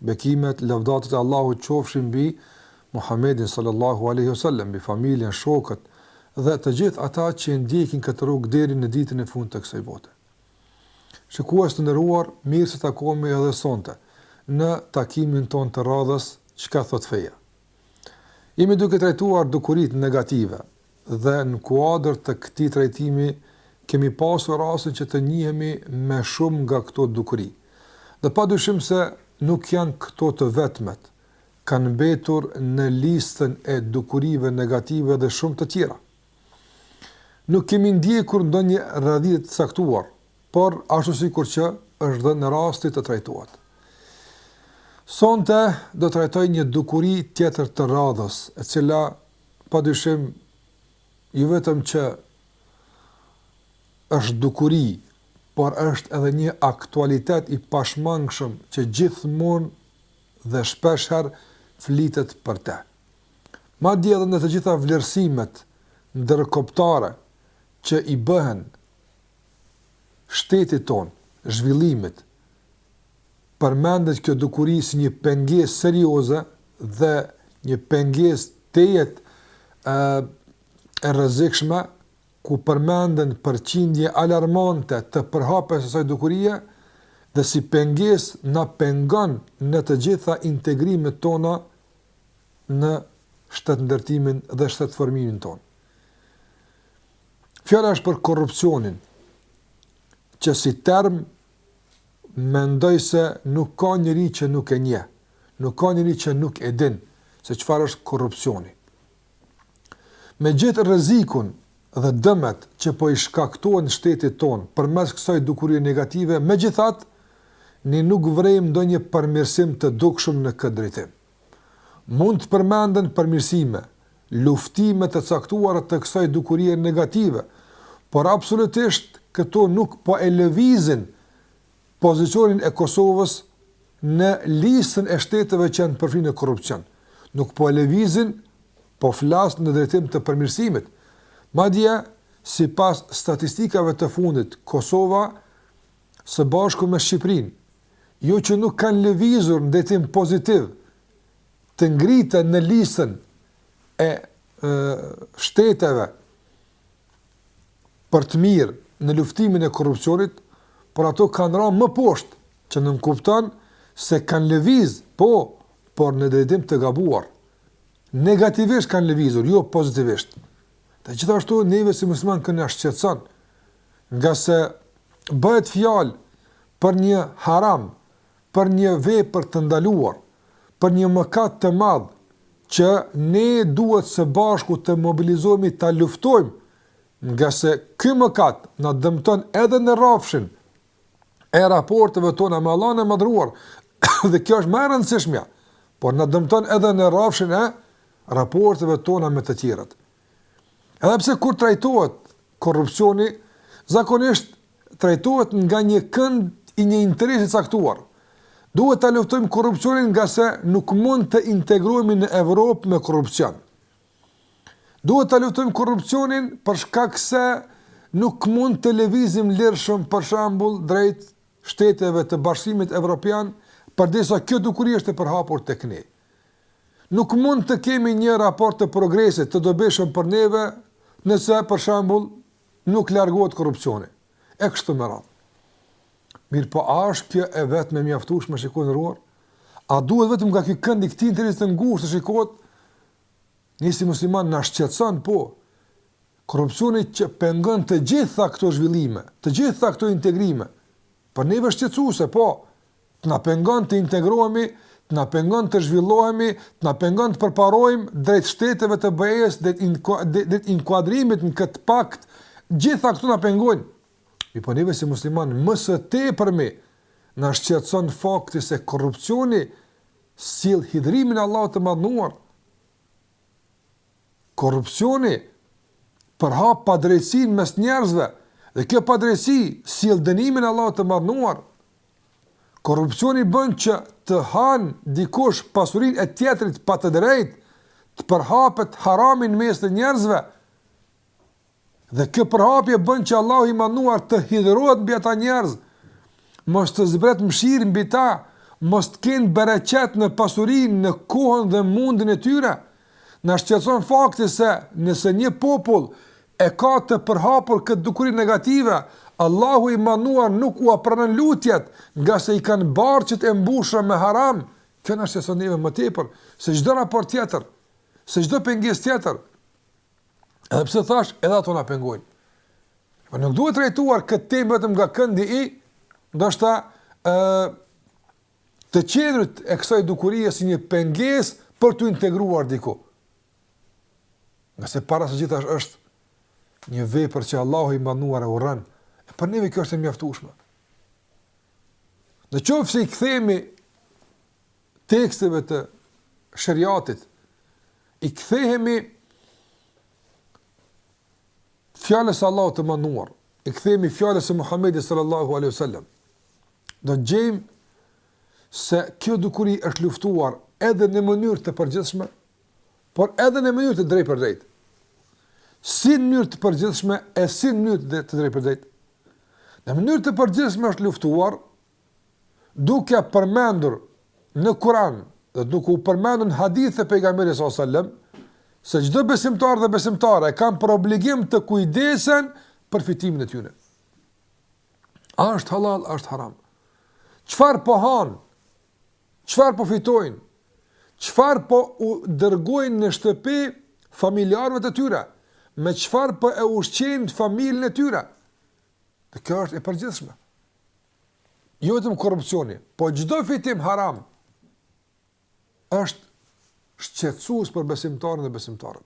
Bekimet, lavdatat e Allahut qofshin mbi Muhammedin sallallahu alejhi ve sellem, mbi familjen, shokët dhe të gjithë ata që e ndjekin këtë rrugë deri në ditën e fundit të kësaj bote. Shikues të nderuar, mirë se takohemi edhe sonte në takimin tonë të radhës Çka thotë feja. Jemi duke trajtuar dukuritë negative dhe në kuadër të këtij trajtimi kemi pasur rastin që të njihemi me shumë nga këto dukuri. Dhe padyshim se nuk janë këto të vetmet, kanë mbetur në listën e dukurive negative dhe shumë të tjera. Nuk kemi ndjekur ndonjë radhitje të caktuar, por ashtu sikur që është dhënë rasti të trajtohet. Sonte do të trajtoj një dukuri tjetër të radhës, e cila padyshim jo vetëm që është dukuri, por është edhe një aktualitet i pashmangshëm që gjithmonë dhe shpeshherë flitet për të. Madje edhe në të gjitha vlerësimet ndërkombëtare që i bëhen shtetit tonë, zhvillimit, përmendet kjo dukuri si një pengesë serioze dhe një pengesë tejet e rrezikshme, ku përmenden përqindje alarmante të përhapjes së kësaj dukurie dhe si pengesë na pengon në të gjitha integrimet tona në shtetndërtimin dhe shtetformimin tonë. Fjala është për korrupsionin, që si term mendoj se nuk ka njeri që nuk e njeh, nuk ka njeri që nuk e din se çfarë është korrupsioni. Me gjithë rrezikun dhe dëmet që po i shkaktohen shtetit tonë përmes kësaj dukurie negative, megjithatë, ne nuk vërejmë ndonjë përmirësim të dukshëm në këtë drejtim. Mund të përmenden përmirësime, luftime të caktuara të kësaj dukurie negative, por absolutisht këto nuk po e lëvizin pozicionin e Kosovës në listën e shteteve që janë të përfshirë në korrupsion. Nuk po e lëvizin, po flas në drejtim të përmirësimit. Madje, sipas statistikave të fundit, Kosova, së bashku me Shqipërinë, jo që nuk kanë lëvizur në drejtim pozitiv, të ngriten në listën e shteteve për të mirë në luftimin e korrupsionit, por ato kanë ra më poshtë, që nënkupton se kanë lëviz, po, por në drejtim të gabuar. Negativisht kanë lëvizur, jo pozitivisht. Dhe gjithashtu, neve si muslimanë na shqetëson, ngase bëhet fjalë për një haram, për një vepër të ndaluar, për një mëkat të madh që ne duhet së bashku të mobilizohemi ta luftojmë, ngase ky mëkat na dëmton edhe në rrafshin e raporteve tona me Allahun e Madhëruar dhe kjo është më e rëndësishmja, por na dëmton edhe në rrafshin e raporteve tona me të tjerët. Edhe pse kur trajtohet korrupsioni, zakonisht trajtohet nga një kënd i një interesi të caktuar. Duhet ta luftojmë korrupsionin ngase nuk mund të integrohemi në Evropë me korrupsion. Duhet ta luftojmë korrupsionin për shkak se nuk mund të lëvizim lirshëm për shembull drejt shteteve të Bashkimit Evropian, përderisa kjo dukuri është e përhapur tek ne. Nuk mund të kemi një raport të progresit të dobishëm për neve nëse, për shembull, nuk largohet korrupsioni, e kështu me radhë. Mirëpo, a është kjo e vetme e mjaftueshme, shikues i nderuar? A duhet vetëm nga ky kënd i këtij interesi të ngushtë të shikohet? Ne si musliman na shqetëson po korrupsioni që pengon të gjitha këto zhvillime, të gjitha këto integrime. Për neve shqetësuese, po, Të na pengon të integrohemi, të na pengon të zhvillohemi, të na pengon të përparojmë drejt shteteve të BE-së, drejt inkuadrimit në këtë pakt, gjitha këto na pengojnë. Mirëpo neve si musliman, më së tepërmi, na shqetëson fakti se korrupsioni sjell hidhërimin e Allahut të madhëruar. Korrupsioni përhap padrejtësinë mes njerëzve dhe kjo padrejtësi sjell dënimin e Allahut të madhëruar. Korrupsioni bën që të hanë dikush pasurinë e tjetrit pa të drejtë, të përhapet harami në mes të njerëzve, dhe kjo përhapje bën që Allahu i madhëruar të hidhërohet mbi ata njerëz, mos të zbret mëshirë mbi ta, mos të kenë bereqet në pasurinë, në kohën dhe mundin e tyre, Na shqetëson fakti se nëse një popull e ka të përhapur këtë dukuri negative, Allahu i Madhëruar nuk ua pranon lutjet, ngase i kanë barqet e mbushura me haram, kjo na shqetëson neve më tepër se çdo raport tjetër, se çdo pengesë tjetër. Edhe pse thash, edhe ato na pengojnë. Po nuk duhet trajtuar këtë temë vetëm nga këndi i ndoshta ë të qenurit e kësaj dukurie si një pengesë për t'u integruar diku. Ngase para së gjithash është një vepër që Allahu i madhëruar e urren, e për neve kjo është e mjaftueshme. Në qoftë se i kthehemi teksteve të sheriatit, i kthehemi fjalës së Allahut të madhëruar, i kthehemi fjalës së Muhamedit sallallahu alejhi ve sellem. do të gjejmë se kjo dukuri është luftuar edhe në mënyrë të përgjithshme, por edhe në mënyrë të drejtpërdrejtë. Si në mënyrë të përgjithshme e si në mënyrë të drejtpërdrejtë. Në mënyrë të përgjithshme është luftuar duke përmendur në Kur'an dhe duke u përmendur në hadithe të pejgamberit sallallahu alejhi ve sellem se çdo besimtar dhe besimtare kanë për obligim të kujdesen për fitimin e tyre. A është hallall, a është haram? Çfarë po hanë? Çfarë po fitojnë? Çfarë po u dërgojnë në shtëpi familjarëve të tyre? Me çfarë po e ushqejnë familjen e tyre? Dhe kjo është e përgjithshme. Jo vetëm korrupsioni, po çdo fitim haram është shqetësues për besimtarin dhe besimtaren.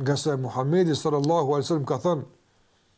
Ngase Muhammedi sallallahu alejhi ve sellem ka thënë,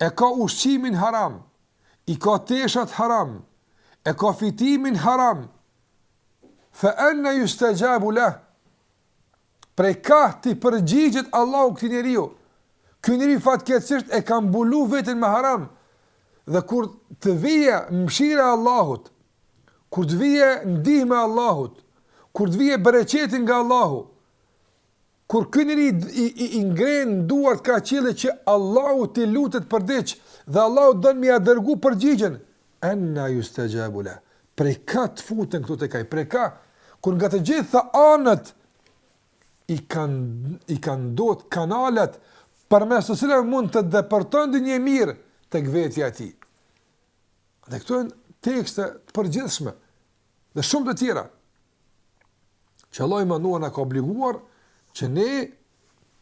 e ka ushqimin haram, i ka teshat haram, e ka fitimin haram, fe enna justexhabu leh, prej kah t'i përgjigjet Allahu këtij njeriu, ky njeri fatkeqësisht e ka mbulu veten me haram, dhe kur të vije mëshira e Allahut, kur të vije ndihma e Allahut, kur të vije bereqeti nga Allahu, Kur ky njeri i i, i ngren duart kah qielli që Allahut t'i lutet për diç dhe Allahu don me ia dërgu përgjigjen, enna justexhabu leh, prej ka të futen këto tek ai, prej ka, kur nga të gjitha anët i kanë i kanë ndot kanalet përmes të cilave mund të depërton ndonjë e mirë tek vetja e tij. Dhe këto janë tekste të përgjithshme Dhe shumë të tjera, që Allahu i madhëruar na ka obliguar, që ne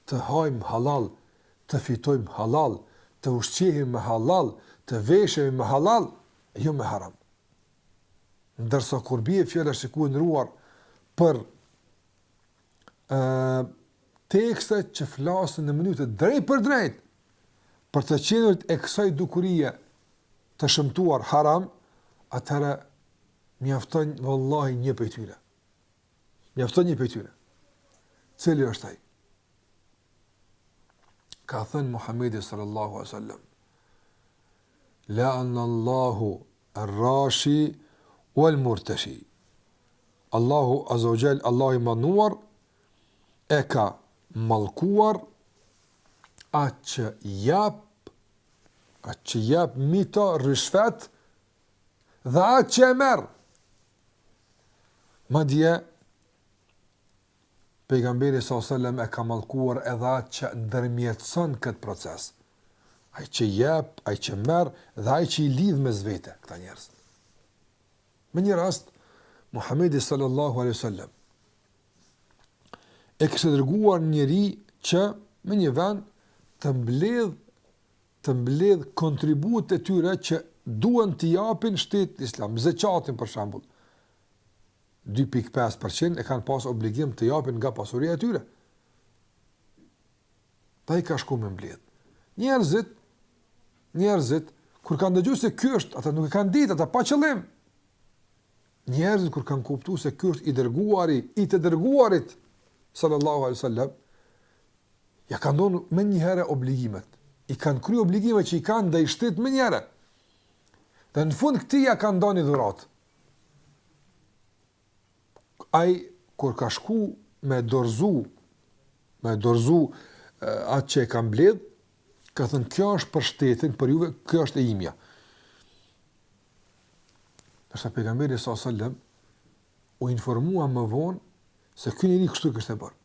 të hajmë hallall, të fitojmë hallall, të ushqehemi me hallall, të veshemi me hallall, e jo me haram. Ndërsa kur bie fjala, shikues të nderuar, për e, tekstet që flasin në mënyrë të drejtpërdrejtë, për të qenurit e kësaj dukurie të shëmtuar haram, atëherë mjafton vallahi një prej tyre. Mjafton një prej tyre. Cili është ai? Ka thënë Muhamedi sallallahu alaihi wasallam: La an Allahu ar-rashi wal murtashi. Allahu azza wa jall, Allahu i manduar e ka mallkuar atë që jap, atë që jap mito, ryshfet dhe atë që e merr. Madje pejgamberi sa selam e ka mallkuar edhe atë që ndërmjetëson këtë proces. Ai që jep, ai që merr dhe ai që i lidh mes vete këta njerëz. Në një rast Muhamedi sallallahu alaihi wasallam e kishte dërguar një njeri që në një vend të mbledh të mbledhë kontributet e tyre që duan t'ia japin shtetit islam, zekatin për shembull, dy pikë pesë për qind e kanë pas obligim të japin nga pasuria e tyre. Dhe i ka shku me mbledhë. Njerëzit, njerëzit, kur kanë dëgju se ky është, ata nuk e kanë ditë, ata pa qëllim. Njerëzit, kur kanë kuptu se ky është i dërguari, i të dërguarit, sallallahu alaihi wasallam, ia kanë dhënë menjëherë obligimet. I kanë kry obligimet që i kanë ndaj shtetit menjëherë. Dhe në fund këtij ia kanë dhënë një dhuratë. Ai kur ka shku me dorzu, me dorzu atë që e ka mbledh, ka thënë kjo është për shtetin, për juve, kjo është e imja. Nështë të pejgamberi s.a.s. u informua më vonë se ky njeri kështu kishte bërë.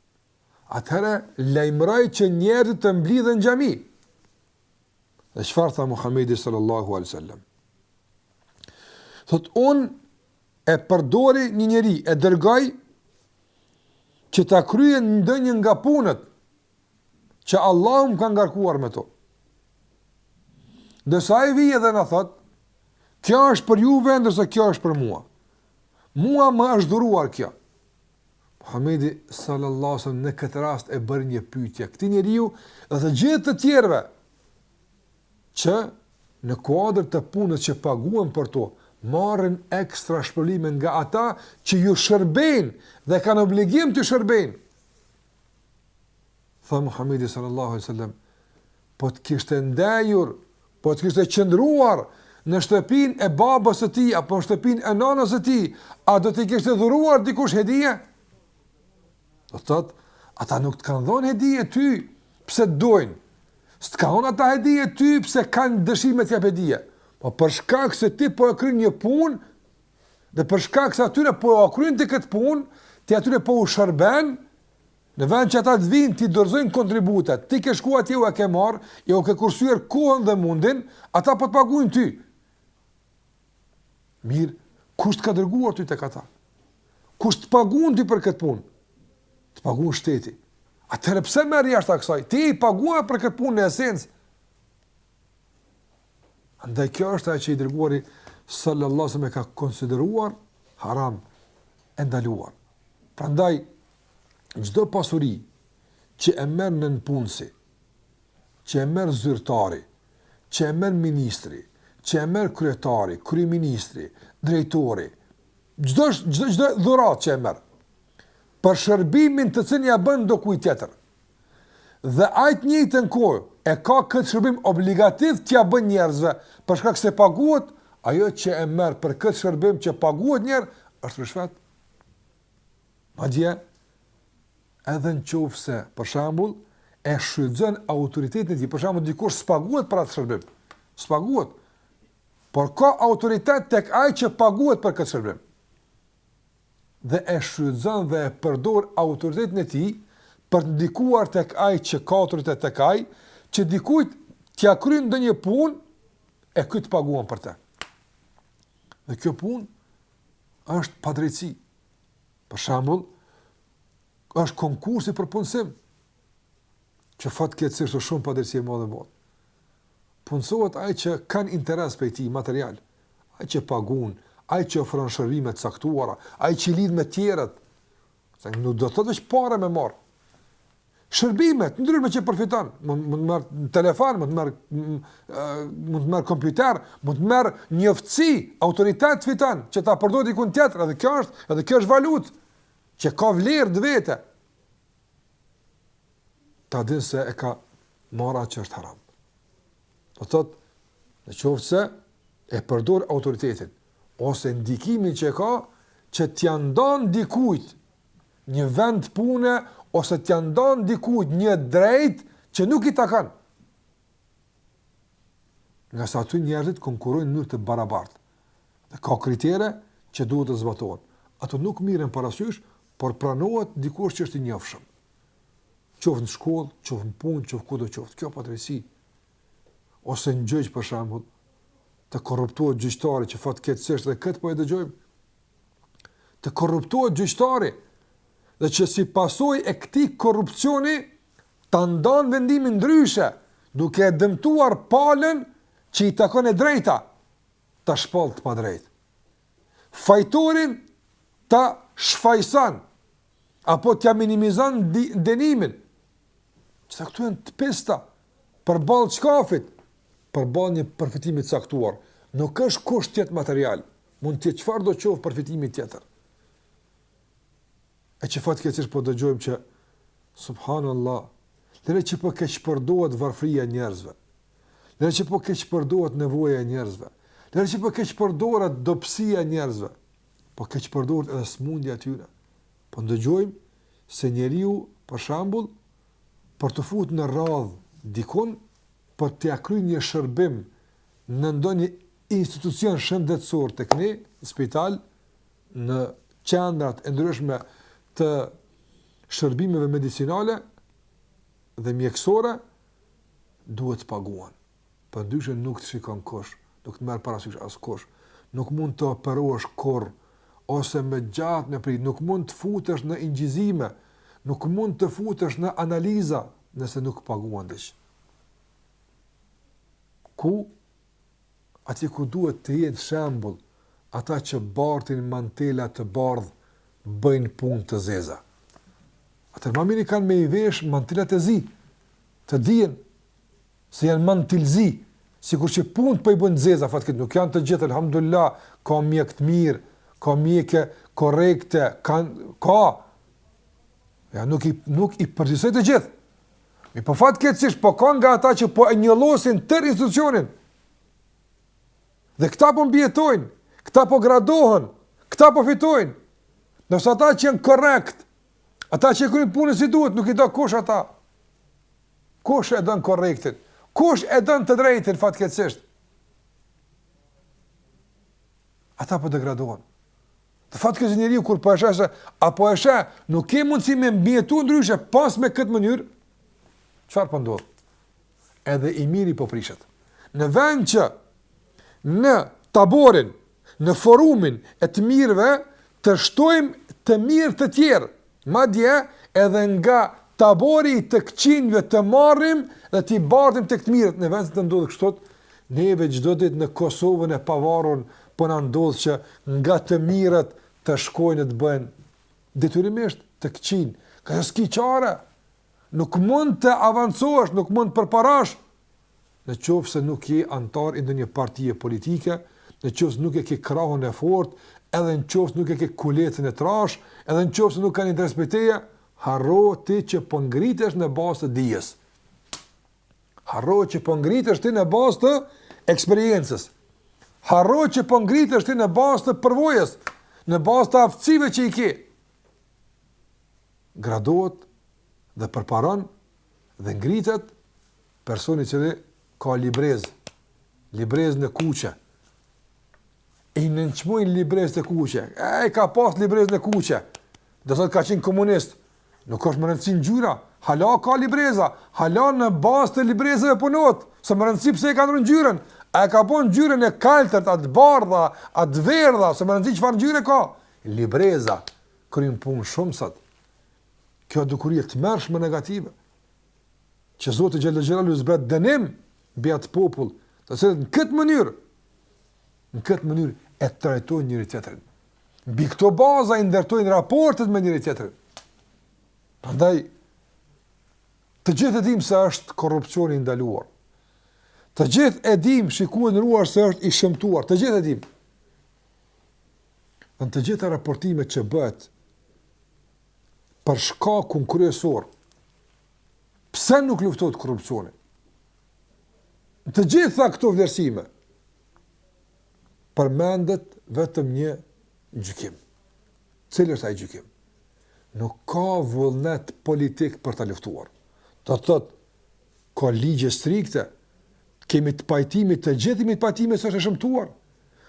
Atëherë lajmëroi që njerëzit të mblidhen në xhami. Dhe çfarë tha Muhamedi sallallahu alaihi wasallam? Thotë unë e përdori një njeri, e dërgoj që ta kryen ndonjë nga punët që Allahu më ka ngarkuar me to. Ndërsa ai vjen dhe na thotë, kjo është për juve, ndërsa kjo është për mua. Mua më është dhuruar kjo. Muhamedi sallallahu alejhi ve sellem në këtë rast e bëri një pyetje këtij njeriu dhe të gjithë të tjerëve që në kuadër të punës që paguhen për to, marrin ekstra shpërblime nga ata që ju shërbejnë dhe kanë obligim t'ju shërbejnë. Tha Muhammedi sallallahu alaihi wasallam, po të kishte ndejur, po të kishte qëndruar në shtëpin e babës së tij apo në shtëpin e nënës së tij, a do t'i kishte dhuruar dikush hedije? Do të thotë, ata nuk të kanë dhënë hedije ty, pse të dojnë? S'të kanë dhënë ata hedije ty, pse kanë dëshirë me të jap hedije? Po për shkak se ti po e kryen një punë, dhe për shkak se atyre po e kryen ti këtë punë, ti atyre po u shërben, Në vend që ata të vijnë t'i dorëzojnë kontributet, ti ke shkuar atje u e ke marr, jau ke kursyer kohën dhe mundin, ata po të paguajnë ty. Mirë, kush të ka dërguar ty tek ata? Kush të paguan ty për këtë punë? Të paguan shteti. Atëherë pse merr jashta kësaj? Ti je i paguar për këtë punë në esencë. Andaj kjo është ajo që i dërguari sallallahu alajhi wasallam e ka konsideruar haram e ndaluar. Prandaj çdo pasuri që e merr nënpunësi, që e merr zyrtari, që e merr ministri, që e merr kryetari, kryeministri, drejtori, çdo çdo çdo dhuratë që e merr për shërbimin të cilin ja bën dokujt tjetër. Dhe ai në të njëjtën kohë e ka këtë shërbim obligativ t'ia bën njerëzve, për shkak se paguhet, ajo që e merr për këtë shërbim që paguhet një herë është ryshfet. Madje edhe në qoftë se për shembull e shfrytëzon autoritetin e tij, për shembull dikush s'paguhet për atë shërbim. S'paguhet. Por ka autoritet tek ai që paguhet për këtë shërbim. dhe e shfrytëzon dhe e përdor autoritetin e tij për të ndikuar tek ai që ka autoritet, tek ai që dikujt t'ja kryjnë ndonjë punë e ky të paguan për të. Dhe kjo punë është padrejtësi. Për shembull, është konkursi për punësim që fatkeqësisht shumë padrejtësi e madhe bëhet. Punësohet ai që kanë interes prej tij material, ai që pagun, ai që ofron shërbime të caktuara, ai që i lidh me të tjerët. Se nuk do të thotë veç para me marr. Shërbime të ndryshme që përfiton, mund mund të marr telefon, mund të marr mund të marr kompjuter, mund të marr njoftësi, autoritet fiton që ta përdorë diku tjetër, edhe kjo është, edhe kjo është valutë që ka vlerë në vete. ta din se e ka marrë atë që është haram. Do të thotë, në qoftë se e përdor autoritetin ose ndikimin që e ka që t'ia ndan dikujt një vend pune ose t'ia ndan dikujt një të drejtë që nuk i takon. Ngase aty njerëzit konkurrojnë në mënyrë të barabartë. Dhe ka kritere që duhet të zbatohen. Ato nuk mirren parasysh, por pranohet dikush që është i njofshëm. qoftë në shkollë, qoftë në punë, qoftë kudo qoftë, kjo padrejtësi ose në gjyq për shembull, të korruptohet gjyqtari që fatkeqësisht dhe këtë po e dëgjojmë. Të korruptohet gjyqtari dhe që si pasojë e këtij korrupsioni ta ndan vendimin ndryshe, duke e dëmtuar palën që i takon e drejta, ta shpall të padrejtë. fajtorin ta shfajson apo t'ja minimizon dënimin. Qëto këtu janë të pista, përballë çkafit, përballë një përfitimi të caktuar, nuk është kusht të jetë material, mund të jetë çfarëdo qoftë përfitimi tjetër. e që fatkeqësisht po dëgjojmë që subhanallah lere që po keqpërdohet varfëria e njerëzve lere që po keqpërdohet nevoja e njerëzve lere që po keqpërdohet dobësia e njerëzve po keqpërdohet edhe smundja e tyre po dëgjojmë se njeriu për shembull për ta futur në radhë dikun për t'ia kryer një shërbim në ndonjë institucion shëndetësor tek ne spital në qendrat e ndryshme të shërbimeve medicinale dhe mjekësore duhet të paguan. Përndryshe nuk të shikon kush, nuk të merr parasysh askush, nuk mund të operohesh kurrë, ose ke gjatë me prit, nuk mund të futesh në incizime, nuk mund të futesh në analiza nëse nuk paguan diç. Ku Atje ku duhet të jenë shembull, ata që bartin mantela të bardhë, bëjnë punë të zeza. Atëherë ma mirë kanë me i vesh mantilat e zi, të dihen se janë mantilzi, sikur që punët po i bëjnë të zeza, fatke nuk janë të gjithë, alhamdulillah, ka mjekë të mirë, ka mjeke korrekte, ka, ka, ja, nuk i, nuk i përgjithësoj të gjithë, Mirëpo fatkeqësisht, po ka nga ata që po e njollosin tërë institucionin. Dhe këta po mbijetojnë, këta po gradohen, këta po fitojnë. Ndërsa ata që janë korrekt, ata që e kryejnë punën si duhet, nuk i do kush ata. Kush e don korrektin? Kush e don të drejtin, fatkeqësisht? Ata po degradohen. Fatkeqësisht njeriu kur po e sheh, se apo e sheh, nuk ke mundësi me mbijetu ndryshe, pos me këtë mënyrë, çfarë po ndodh? Edhe i miri po prishet. Në vend që në taborin, në forumin e të mirëve, të shtojmë të mirë të tjerë, Madje edhe nga tabori i të këqinjve të marrim dhe t'i bartim tek të mirët, në vend se të ndodhë kështu, neve çdo ditë në Kosovën e pavarur po na ndodh që nga të mirët të shkojnë e të bëhen detyrimisht të këqinj, ngaqë s'ke çare, nuk mund të avancohesh, nuk mund të përparash, në qoftë se nuk je anëtar i ndonjë partie politike, në qoftë se nuk e ke krahun e fortë, edhe në qoftë nuk e ke kuletën e trashë, edhe në qoftë se nuk kanë interes prej teje, harro ti që po ngritesh në bazë të dijes. Harro që po ngritesh ti në bazë të eksperiencës. Harro që po ngritesh ti në bazë të përvojës, në bazë të aftësive që i ke. Gradohet dhe përparon dhe ngritet Personi i cili ka librezë, librezën e kuqe, i nënçmojnë librezët e kuqe, e ka pas librezën e kuqe, do të thotë ka qenë komunist, nuk është me rëndësi ngjyra, hala ka libreza, hala në bazë të librezave punohet, s'është me rëndësi pse e ka ndërru ngjyrën, e ka po ngjyrën e kaltërt, a të bardha, a të verdha, s'është me rëndësi çfarë ngjyre ka, libreza, kryen punë shumë sot, kjo dukurie e tmerrshme negative, që Zoti xhel-le xhelaluhu zbret dënim mbi atë popull, të cilët në këtë mënyrë në këtë mënyrë e trajtojnë njëri tjetrin. Mbi këto baza i ndërtojnë raportet me njëri tjetrin. Prandaj të gjithë e dimë se është korrupsioni i ndaluar. Të gjithë e dimë shikues i nderuar se është i shëmtuar, të gjithë e dimë. Në të gjitha raportimet që bëhen për shkakun kryesor, pse nuk luftohet korrupsioni? Të gjitha këto vlerësime, përmendet vetëm një gjykim. Cili është ai gjykim? Nuk ka vullnet politik për ta luftuar. Do të thotë, ka ligje strikte, jemi të pajtimit, të gjithë jemi të pajtimit se është e shëmtuar,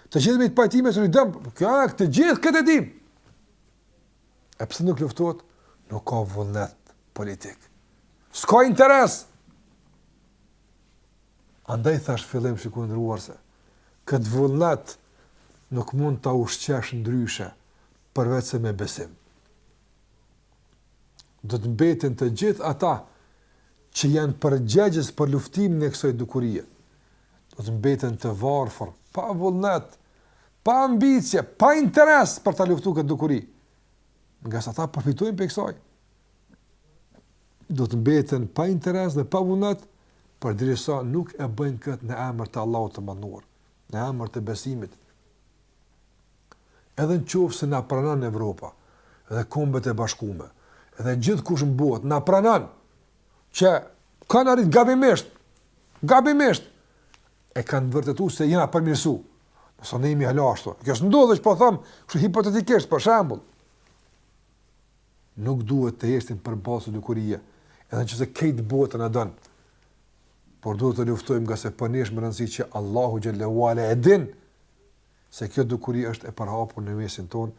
të gjithë jemi të pajtimit se është dëm, kjo e këtë gjithë këtë e dimë. E pse nuk luftohet? Nuk ka vullnet politik. S'ka interes! Andaj thashë në fillim shikues i nderuar se këtë vullnet nuk mund ta ushqesh ndryshe përveçse me besim. Do të mbetin të gjithë ata që janë përgjegjës për luftimin e kësoj dukurie. do të mbeten të varfër, pa vullnet, pa ambicie, pa interes për ta luftuar këtë dukuri. Ngase ata përfitojnë prej kësaj. Do të mbeten pa interes dhe pa vullnet, përderisa nuk e bëjnë këtë në emër të Allahut të Madhëruar, në emër të besimit. Edhe në qofë se na pranon Evropa dhe kombet e bashkume, edhe gjithë kush në botë, na pranon, që kanë arrit gabimisht, gabimisht, e kanë vërtetu se jena përmirësu. Nëse ne jemi hala ashtu. Kjo s'ndodh që po thom, kështu hipotetikisht, për shambull. Nuk duhet të heshtim për kësaj dukurie, edhe në qoftë se krejt bota e din. Por duhet të luftojmë ngase për ne është me rëndësi që Allahu Xhelle ve Ala e din se kjo dukuri është e përhapur në mesin tonë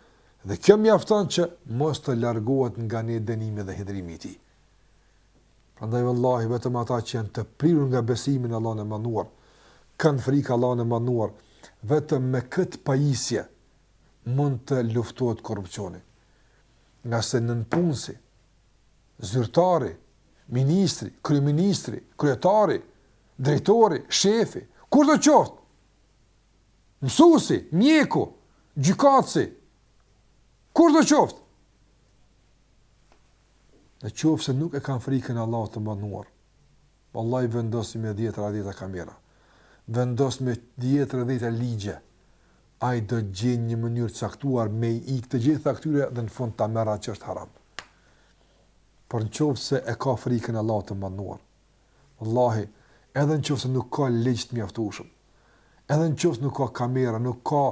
dhe kjo mjafton që mos të largohet nga ne dënimi dhe hidhërimi i tij. Prandaj vallahi vetëm ata që janë të prirur nga besimi në Allahun e Madhëruar, kanë frikë Allahun e Madhëruar, vetëm me këtë pajisje mund të luftohet korrupsioni. Ngase nënpunësi, zyrtari, ministri, kryeministri, kryetari, drejtori, shefi, kushdo qoftë, mësusi, mjeku, gjykatësi, kushdo qoftë, në qoftë se nuk e kanë frikën e Allahut të Madhëruar, vallahi vendosni me dhjetëra e dhjetëra kamera, vendosni me dhjetëra e dhjetëra ligje, ai do të gjejë një mënyrë të caktuar me ik të gjitha këtyre dhe në fund ta merr atë që është haram. Por në qoftë se e ka frikën e Allahut të Madhëruar, vallahi edhe në qoftë se nuk ka ligj të mjaftueshëm, edhe në qoftë nuk ka kamera, nuk ka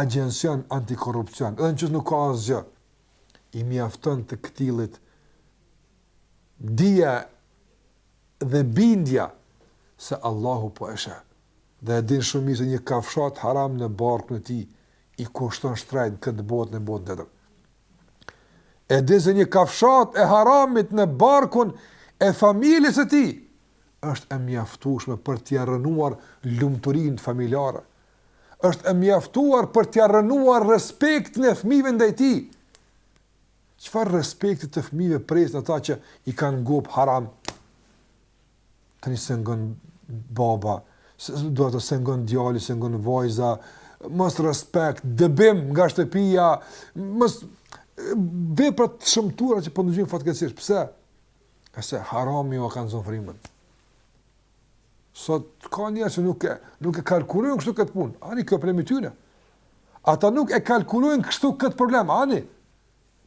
agjencion antikorrupsion, edhe në qoftë nuk ka asgjë, i mjafton të këtillit dija dhe bindja se Allahu po e sheh. Dhe e din shumë mirë se një kafshat haram në barkun e tij i kushton shtrejt n'këtë botë në botën tjetër. E din se një kafshat e haramit në barkun e familjes së tij është e mjaftueshme për t'ia rrënuar lumturinë familjare. është e mjaftuar për t'ia rrënuar respektin e fëmijëve ndaj tij. Çfarë respekti të fëmijëve presin ata që i kanë ngop haram? Tani s'e ngon baba, do të thotë s'e ngon djali, s'e ngon vajza, mosrespekt, dëbim nga shtëpia, mos vepra të shëmtuara që po ndëgjojmë fatkeqësisht. Pse? Se harami ua ka zonë frimën. Sot ka njerëz që nuk e nuk e kalkulojnë kështu këtë punë. Ani kjo problemi tyre. Ata nuk e kalkulojnë kështu këtë problem. Ani.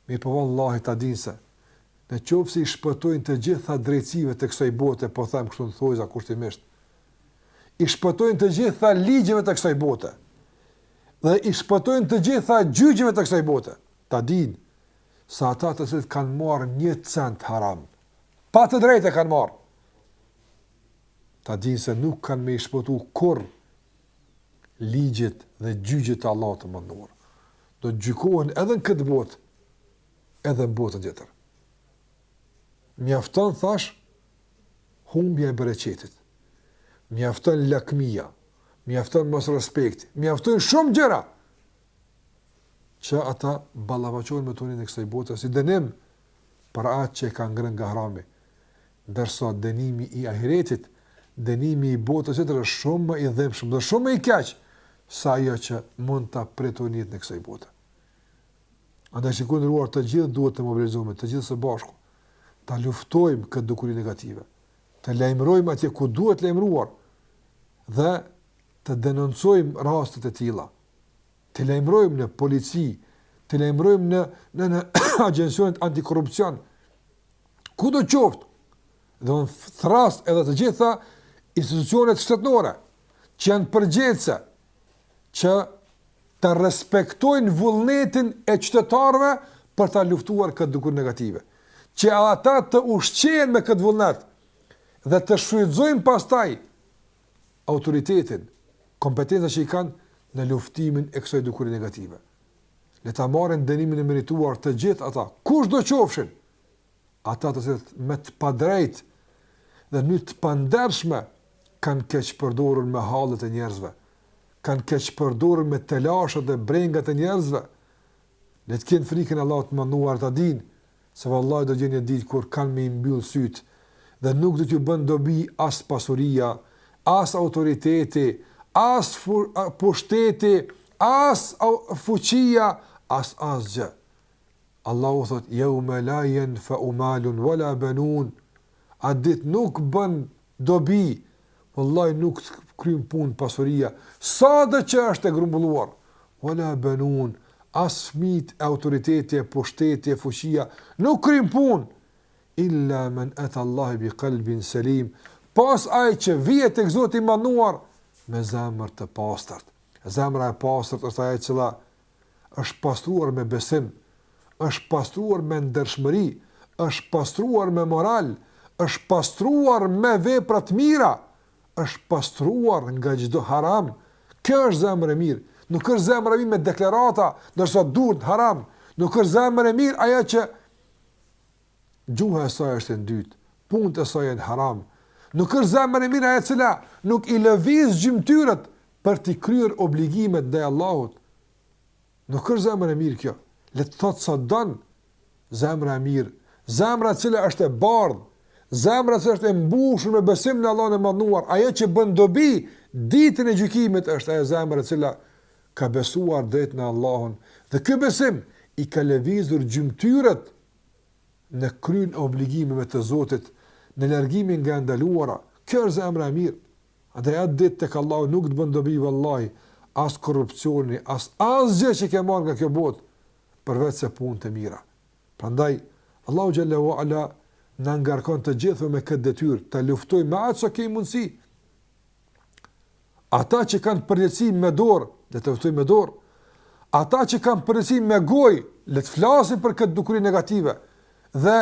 Mirëpo vallahi ta dinë se në qoftë se i shpëtojnë të gjitha drejtësive të kësaj bote, po them kështu në thonjëza kushtimisht. I shpëtojnë të gjitha ligjeve të kësaj bote. Dhe i shpëtojnë të gjitha gjyqeve të kësaj bote. Ta dinë se ata të cilët kanë marrë një cent haram, Pa të drejtë e kanë marrë. Ta dinë se nuk kanë me i shpëtu kurrë ligjit dhe gjyqit të Allahut të madhëruar. Do të gjykohen edhe në këtë botë, edhe në botën tjetër. Mjafton, thash, humbja e bereqetit. Mjafton lakmia, mjafton mosrespekti, mjafton shumë gjëra. që ata ballafaqohen me turpin e kësaj bote si dënim për atë që e ka ngrënë nga harami. Ndërsa dënimi i ahiretit, dënimi i botës tjetër është shumë më i dhimbshëm dhe shumë më i keq sa ajo që mund ta pritni në këtë botë. Andaj shikues të nderuar të gjithë duhet të mobilizohemi të gjithë së bashku. Ta luftojmë këtë dukuri negative. Të lajmërojmë atje ku duhet lajmëruar dhe të denoncojmë rastet e tilla, Të lajmërojmë në polici, të lajmërojmë në në në agjensionet antikorrupsion. Kudo qoftë. Dhe u thërras edhe të gjitha institucionet shtetërore që janë përgjegjëse që ta respektojnë vullnetin e qytetarëve për ta luftuar këtë dukuri negative. Që ata të ushqehen me këtë vullnet dhe të shfrytëzojnë pastaj autoritetin, kompetencat që i kanë në luftimin e kësaj dukuri negative. Le ta marrin dënimin e merituar të gjithë ata, kushdo qofshin, ata të cilët me të padrejtë dhe me të pandershme kanë keqpërdorur me hallet e njerëzve, kanë keqpërdorur me telashet dhe brengat e njerëzve, Le të kenë frikën e Allahut të Madhëruar ta dinë se vallahi do vijë një ditë kur kanë me i mbyll sytë dhe nuk do t'ju bën dobi as pasuria as autoriteti as pushteti as fuqia as asgjë Allahu thotë yawma la yanfa'u malun wala banun atë ditë nuk bën Dobi, vallahi nuk të kryn punë pasuria, sado që është e grumbulluar, wala banun, as fëmijtë e autoriteti e pushteti e fuqia nuk kryn punë, illa men ata Allahe bi kalbin selim, pos ai që vjen tek Zoti i madhëruar me zemër të pastërt. Zemra e pastërt është ajo e cila është pastruar me besim, është pastruar me ndershmëri, është pastruar me moral, është pastruar me vepra të mira, është pastruar nga çdo haram. Kjo është zemër e mirë. Nuk është zemër e mirë me deklarata, ndërsa duart haram. Nuk është zemër e mirë ajo që gjuha e saj është e ndytë, punët e saj janë haram. Nuk është zemër e mirë ajo e cila nuk i lëviz gjymtyrët për t'i kryer obligimet ndaj Allahut. Nuk është zemër e mirë kjo. Le të thotë sa don zemra e mirë, zemra e cila është e bardhë, zemra që është e mbushur me besim në Allahun e Madhnuar, ajo që bën dobi ditën e gjykimit është ajo zemër e cila ka besuar drejt në Allahun dhe ky besim i ka lëvizur gjymtyrët në kryerjen e obligimeve të Zotit, në largimin nga e ndaluara, kjo është zemra e mirë, andaj atë ditë tek Allahu nuk të bën dobi vallahi as korrupcioni, as asgjë që ke marrë nga kjo botë, përveç se punët e mira. Prandaj Allahu xhel-le ue ala na ngarkon të gjithëve me këtë detyrë, ta luftojmë me atë që kemi mundësi, Ata që kanë përgjegjësi me dorë, le ta luftojnë me dorë. Ata që kanë përgjegjësi me gojë, le të flasin për këtë dukuri negative. Dhe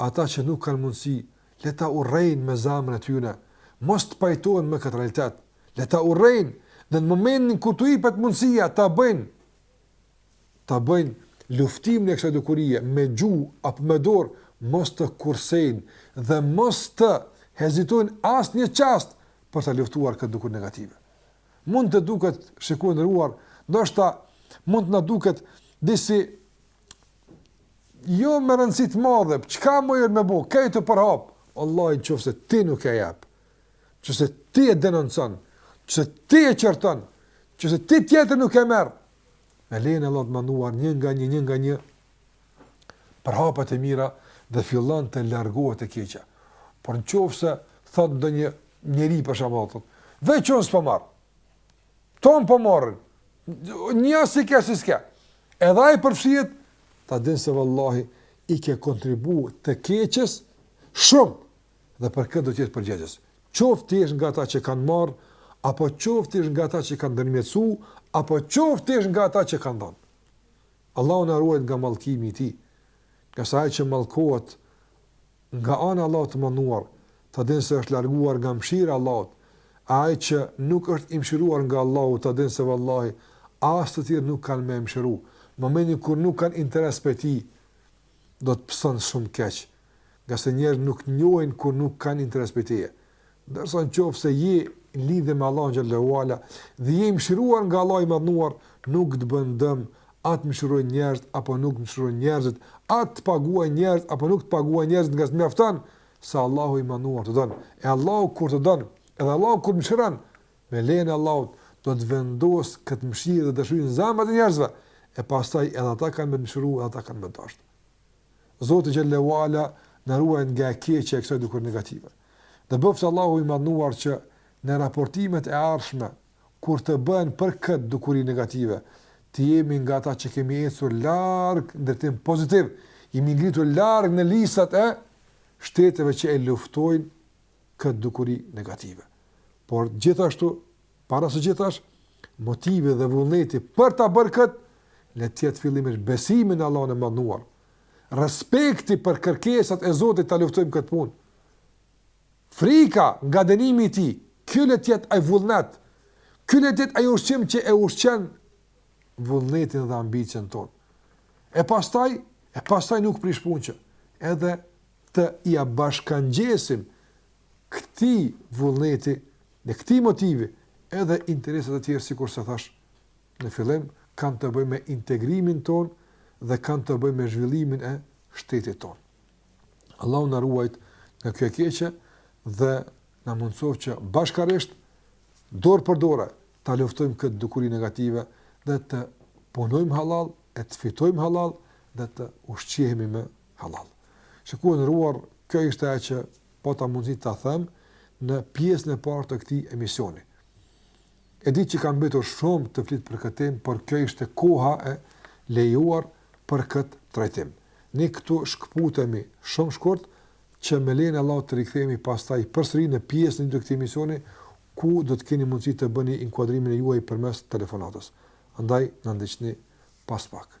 ata që nuk kanë mundësi, le ta urrejnë me zemrën e tyne. Mos të pajtohen me këtë realitet. Le ta urrejnë dhe në momentin kur t'u ipet mundësia ta bëjnë ta bëjnë luftimin e kësaj dukurie me gjuhë apo me dorë, mos të kursejnë dhe mos të hezitojnë asnjë çast për ta luftuar këtë dukuri negative. Mund të duket, shikues i nderuar, ndoshta mund të na duket disi jo me rëndësi të madhe, çka muj unë me bo, krejt u përhap, vallahi në qoftë se ti nuk e jep, qoftë se ti e denoncon, qoftë se ti e qorton, qoftë se ti tjetër nuk e merr, me lejen e Allahut të madhnuar një nga një, një nga një, përhapet e mira dhe fillon të largohet e keqja. Por në qoftë se thotë ndonjë njeri për shembull, veç unë s'po marr, tonë po marrin, njësi ke, si s'ke, edhe ai përfshihet, ta dinë se vallahi i ke kontribu të keqes shumë, dhe për këtë do të jetë përgjegjës. Qoftë ti je nga ata që kanë marrë apo qoftë ti je nga ata që kanë ndërmjetësuar apo qoftë ti je nga ata që kanë dhënë. Allahu na ruajt nga mallkimi i tij. Ngase ai që mallkohet nga ana e Allahut të madhnuar, ta dinë se është larguar nga mëshira e Allahut. Ai që nuk është i mëshiruar nga Allahu, ta dinë se vallahi as të tjerët nuk kanë me mëshiru. Në momentin kur nuk kanë interes për ti, do të pëson shumë keq, nga se njerëzit nuk të njohin kur nuk kanë interes prej teje. Ndërsa në qoftë se je i lidhur me Allahun xhelle ue ala dhe je i mëshiruar nga Allahu i madhnuar, nuk të bën dëm a të mëshirojnë njerëzit apo nuk të mëshirojnë njerëzit, a të paguajnë njerëzit apo nuk të paguajnë njerëzit ngase të mjafton se Allahu i madhnuar të don. E Allahu kur të don, edhe Allahu kur mëshiron, me lejen e Allahut, do të vendosë këtë mëshirë dhe dashuri në zemrat e njerëzve, e pastaj edhe ata kanë me të mëshiru edhe ata kanë me të dashtë. Zoti xhelle ue ala na ruajt nga e keqja e kësaj dukurie negative. Dhe bëftë Allahu i madnuar që në raportimet e ardhshme, kur të bëhen për këtë dukuri negative, të jemi nga ata që kemi ecur larg në drejtim pozitiv, jemi ngritur larg në listat e shteteve që e luftojnë këtë dukuri negative. Por gjithashtu, para se gjithash, motivi dhe vullneti për ta bërë këtë, le të jetë fillimisht besimi në Allahun e Madhnuar. Respekti për kërkesat e Zotit ta luftojmë këtë punë. Frika nga dënimi i tij, kjo le të jetë ai vullnet. Ky le të jetë ai ushqim që e ushqen vullnetin dhe ambicien tonë. E pastaj, e pastaj nuk prish punë që, edhe t'ia bashkangjesim këtij vullneti dhe këtij motivi edhe interesa të tjerë sikurse thashë në fillim kanë të bëjnë me integrimin tonë dhe kanë të bëjnë me zhvillimin e shtetit tonë. Allahu na ruajt nga kjo e keqe dhe na mundësoftë që bashkarisht dorë për dorë ta luftojmë këtë dukuri negative dhe të punojmë halal e të fitojmë halal dhe të ushqehemi me hallall. Shikues të nderuar, kjo ishte ajo që pata mundësi ta them në pjesën e parë të këtij emisioni. E di që ka mbetur shumë të flitet për këtë temë, por kjo ishte koha e lejuar për këtë trajtim. Ne këtu shkëputemi shumë shkurt që me lejen e Allahut të rikthehemi pastaj përsëri në pjesën e dytë të këtij emisioni ku do të keni mundësi të bëni inkuadrimin e juaj përmes telefonatës. Andaj na ndiqni pas pak.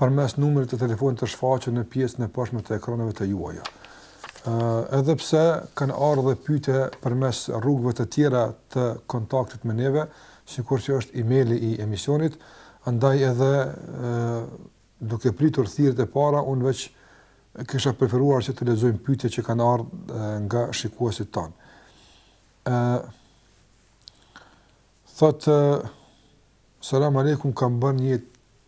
përmes numrit të telefonit të shfaqur në pjesën e poshtme të ekraneve të juaja. Ë, edhe pse kanë ardhur pyetje përmes rrugëve të tjera të kontaktit me neve, sikur që është emaili i emisionit, andaj edhe ë duke pritur thirrjet e para, unë veç kisha preferuar që të lexojmë pyetjet që kanë ardhur nga shikuesit tanë. Ë Thot selam aleikum kam bërë një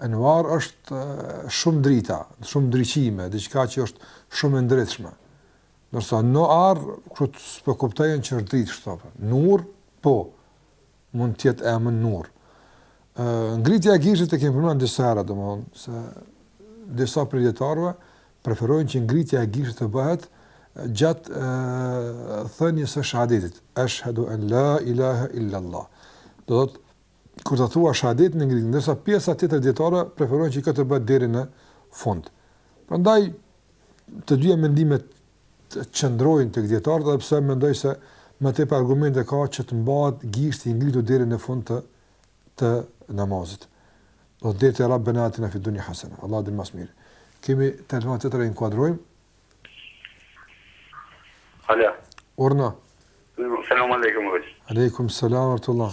Enwar është shumë drita, shumë ndriçime, diçka që është shumë e ndritshme. Ndërsa Noar, kështu të s'po kuptojnë që është dritë kështu apo. Nur, po, mund të jetë emër Nur. Ë ngritja e gishtit e kemi përmendur disa herë domthon se disa prej dijetarëve preferojnë që ngritja e gishtit të bëhet gjatë thënies së shahadetit. Ashhadu an la ilaha illa Allah. Do të kur të thua shahadetin e ngritën, ndërsa pjesa tjetër e dijetarëve preferojnë që këtë të bëhet deri në fund. Prandaj të dyja mendimet qëndrojnë tek dijetarët, edhe pse mendoj se më tepër argumente ka që të mbahet gishti i ngritur deri në fund të të namazit. Do të thotë Rabbena atina fi dunya hasana. Allahu din ma s'miri. Kemi telefon tjetër, e inkuadrojmë. Alo. Urdhno. Selam aleikum. Aleikum selam ue rahmetullah.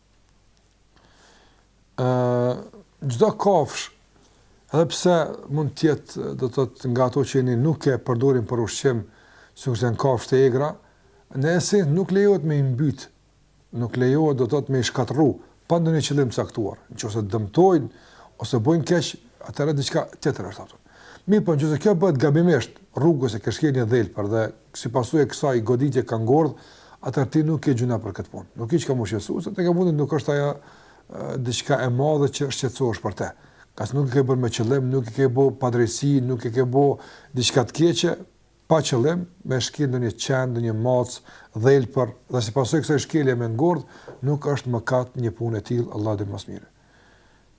çdo kafshë, edhe pse mund të jetë, do të thotë, nga ato që ne nuk e përdorim për ushqim, sikurse janë kafshët e egra, në esencë nuk lejohet me i mbyt, nuk lejohet, do të thotë, me i shkatërru pa ndonjë qëllim të caktuar. Në qoftë se dëmtojnë ose bojnë keq, atëherë diçka tjetër është aty. Mirëpo nëse kjo bëhet gabimisht, rrugës e ke shkel një dhelpër dhe si pasojë e kësaj goditje ka ngordh, atëherë ti nuk ke gjynah për këtë punë. Nuk ki çka me u shqetësu, se tek e fundit nuk është ajo diçka e madhe që shqetësohesh për të. Ngase nuk e ke bërë me qëllim, nuk e ke bo padrejtësi, nuk e ke bo diçka të keqe, pa qëllim, me shkel ndonjë qen, ndonjë macë, dhelpër, dhe si pasojë e kësaj shkelje me ngordh, nuk është mëkat një punë e tillë, Allahu di më së miri.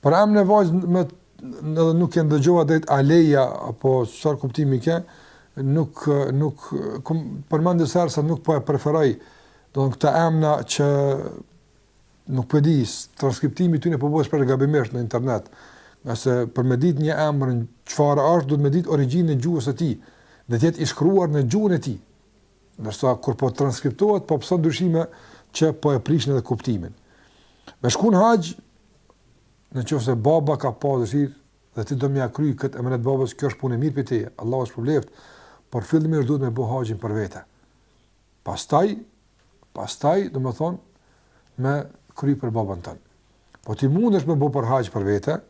Por emrin e vajzës edhe nuk e ndëgjova drejt Aleja apo çfarë kuptimi ke, nuk nuk kom përmend disa herë se nuk po e preferoj. Do të thotë emna që nuk po e di, transkriptimi i tyne po bëhet shpesh gabimisht në internet. Ngase për me ditë një emër çfarë është, duhet me ditë origjinën e gjuhës së tij. Dhe të jetë i shkruar në gjuhën e tij. Ndërsa kur po transkriptohet po pëson ndryshime që po e prishin edhe kuptimin. Me shku në haxh, në qofë se baba ka pas dëshirë dhe ti do me ia kry këtë emanet babës, kjo është punë e mirë për ty, Allahu të shpërbleftë, por fillimisht duhet me bo haxhin për vete. Pastaj, pastaj, domethonë, me kry për babën tënd. Po ti mundesh me bo për haxh për vete,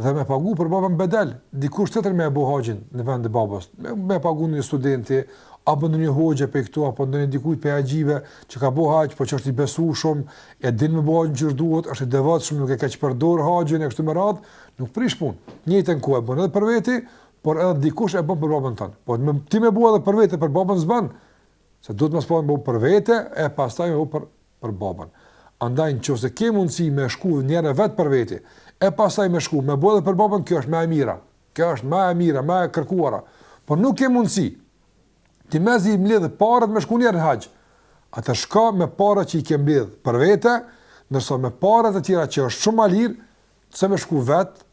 dhe me pagu për babën bedel, dikush tjetër me e bo haxhin në vend të babës, me, me pagu ndonjë studenti, apo ndonjë hoxhe prej këtu, apo ndonjë dikujt prej haxhive, që ka bo haxh, po që është i besueshëm, e din me bo haxhin qysh duhet, është i devotshëm, nuk e keqpërdor haxhin, e kështu me radhë, nuk prish punë, njëjtën kohë e bën edhe për veti, por edhe dikush e bën për babën tënd, po me, ti me bo edhe për vete, për babën s'ban, Se duhet mos pa me bo për vete e pastaj për për babën. Andaj nëse ke mundësi me shku një herë vet për vete e pastaj me shku me bo edhe për babën, kjo është më e mira. Kjo është më e mira, më e kërkuara. Po nuk ke mundësi. Ti mezi i mbledh parat me shku një herë në haxh. Atëherë shko me parat që i ke mbledh për vete, ndërsa me parat e tjera që është shumë më lirë, se me shku vet,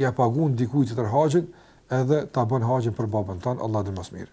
ia pagun dikujt tjetër haxhin edhe ta bën haxhin për babën tënd, Allahu e di më së miri.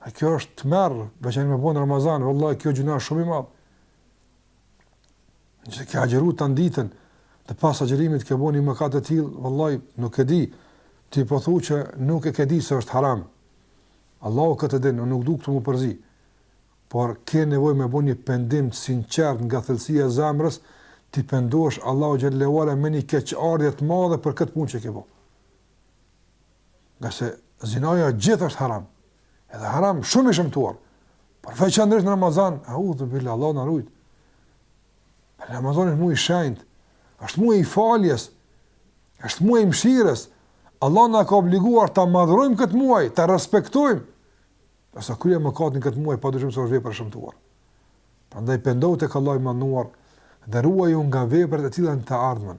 A kjo është tmerr, veçan me bo në Ramazan, vallahi, kjo gjynah është shumë i madh. Nëse ke agjëru tanë ditën, dhe pas agjerimit ke bo një mëkat të tillë, vallahi, nuk e di, ti po thu që nuk e ke dit se është haram. Allahu këtë e din, unë nuk du këtu m'u përzi, por ke nevojë me bo një pendim të sinqert nga thellësia e zemrës, t'i pendohesh Allahut xhel-le ue ala me një keqardhje të madhe për këtë punë që ke bo. Ngase zinaja gjith është haram, edhe haram shumë i shëmtuar, por veçanërisht në Ramazan, eudhu bilah, Allahu na rujt, se Ramazani është muaj i shenjtë, është muaj i faljes, është muaj i mëshirës, Allahu na ka obliguar ta madhërojmë këtë muaj, ta respektojmë, ndërsa me kry mëkate në këtë muaj, pa dyshim se është vepër e shëmtuar. Prandaj pendohu tek Allahu i madhëruar, dhe ruaju nga veprat e tilla në të ardhmen.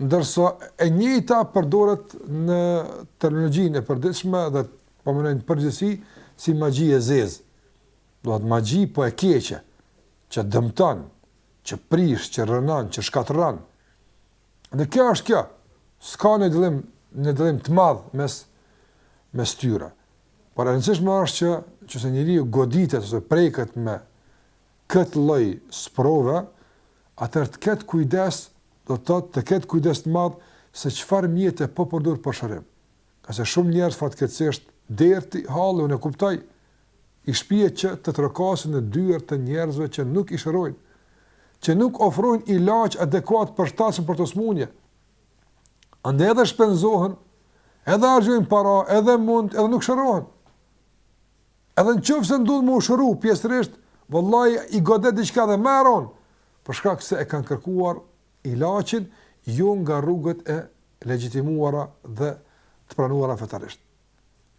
Ndërsa e njëjta përdoret në terminologjinë e përditshme dhe po e merr në përgjithësi si magji e zezë. Do të thotë magji po e keqe, që dëmton, që prish, që rrënon, që shkatërron. Dhe kjo është kjo. S'ka ndonjë dallim, ndonjë dallim të madh mes, mes tyre. Por e rëndësishme është që, nëse njeriu goditet ose preket me këtë lloj sprove, atëherë të ketë kujdes, do të thotë të ketë kujdes të madh se çfarë mjete po përdor për shërim. Ngase shumë njerëz fatkeqësisht derti, halli unë e kuptoj i shpie që të trokasin në dyer të njerëzve që nuk i shërojnë, që nuk ofrojnë ilaç adekuat për të përshtatshëm për ato sëmundje. Andaj edhe shpenzohen, edhe harxhojnë para, edhe mund, edhe nuk shërohen. Edhe në qoftë se ndodh m'u shëru pjesërisht, vallahi i godet diçka dhe më e rëndë, për shkak se e kanë kërkuar ilaçin jo nga rrugët e legjitimuara dhe të pranuara fetarisht.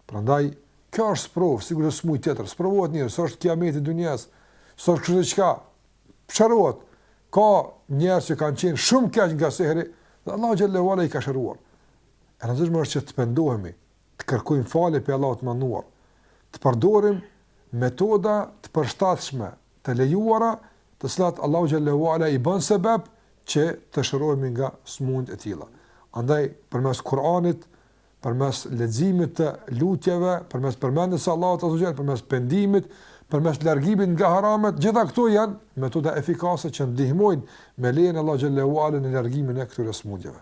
Prandaj, kjo është sprovë, sikur është sëmundje tjetër, sprovohet njeriu, s'është kiameti i dynjasë, s'është kushedi çka, shërohet, ka njerëz që kanë qenë shumë keq nga sehri, dhe Allahu xhel-le ue ala i ka shëruar. E rëndësishme është që të pendohemi, të kërkojmë falje prej Allahut të Madhëruar, të përdorim metoda të përshtatshme, të lejuara, të cilat Allahu xhelle ve ala i bën sebeb që të shërohemi nga sëmundjet e tilla. Andaj përmes Kur'anit, përmes leximit të lutjeve, përmes përmendjes së Allahut azze ve xhel, përmes pendimit, përmes largimit nga haramat, gjitha këto janë metoda efikase që ndihmojnë me lejen e Allahut xhelle ve ala në largimin e këtyre sëmundjeve.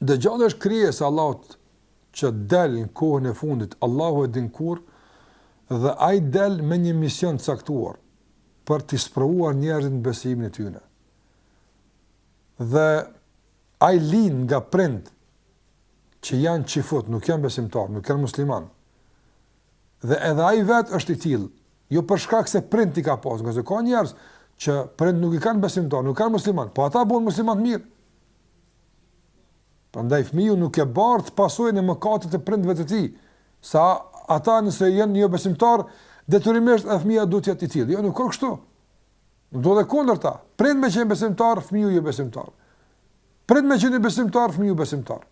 Dexhalli është krijesë e Allahut që del në kohën e fundit, Allahu e din kur, dhe ai del me një mision të caktuar për t'i sprovuar njerëzit në besimin e tyre. Dhe ai lind nga prindër që janë çifut, nuk janë besimtarë, nuk janë muslimanë. Dhe edhe ai vetë është i tillë, Jo për shkak se prindt i ka pas, ngase ka njerëz që prindt nuk i kanë besimtarë, nuk kanë muslimanë, po ata bëhen muslimanë të mirë. Prandaj fëmiu nuk e bart pasojën e mëkatit të prindve të tij, se ata nëse janë jo besimtar, detyrimisht edhe fëmija duhet të jetë i tillë. Jo, nuk ka kështu. Ndodh e kundërta. Prindi me qenë besimtar, fëmiu jo besimtar. Prindi me qenë besimtar, fëmiu besimtar.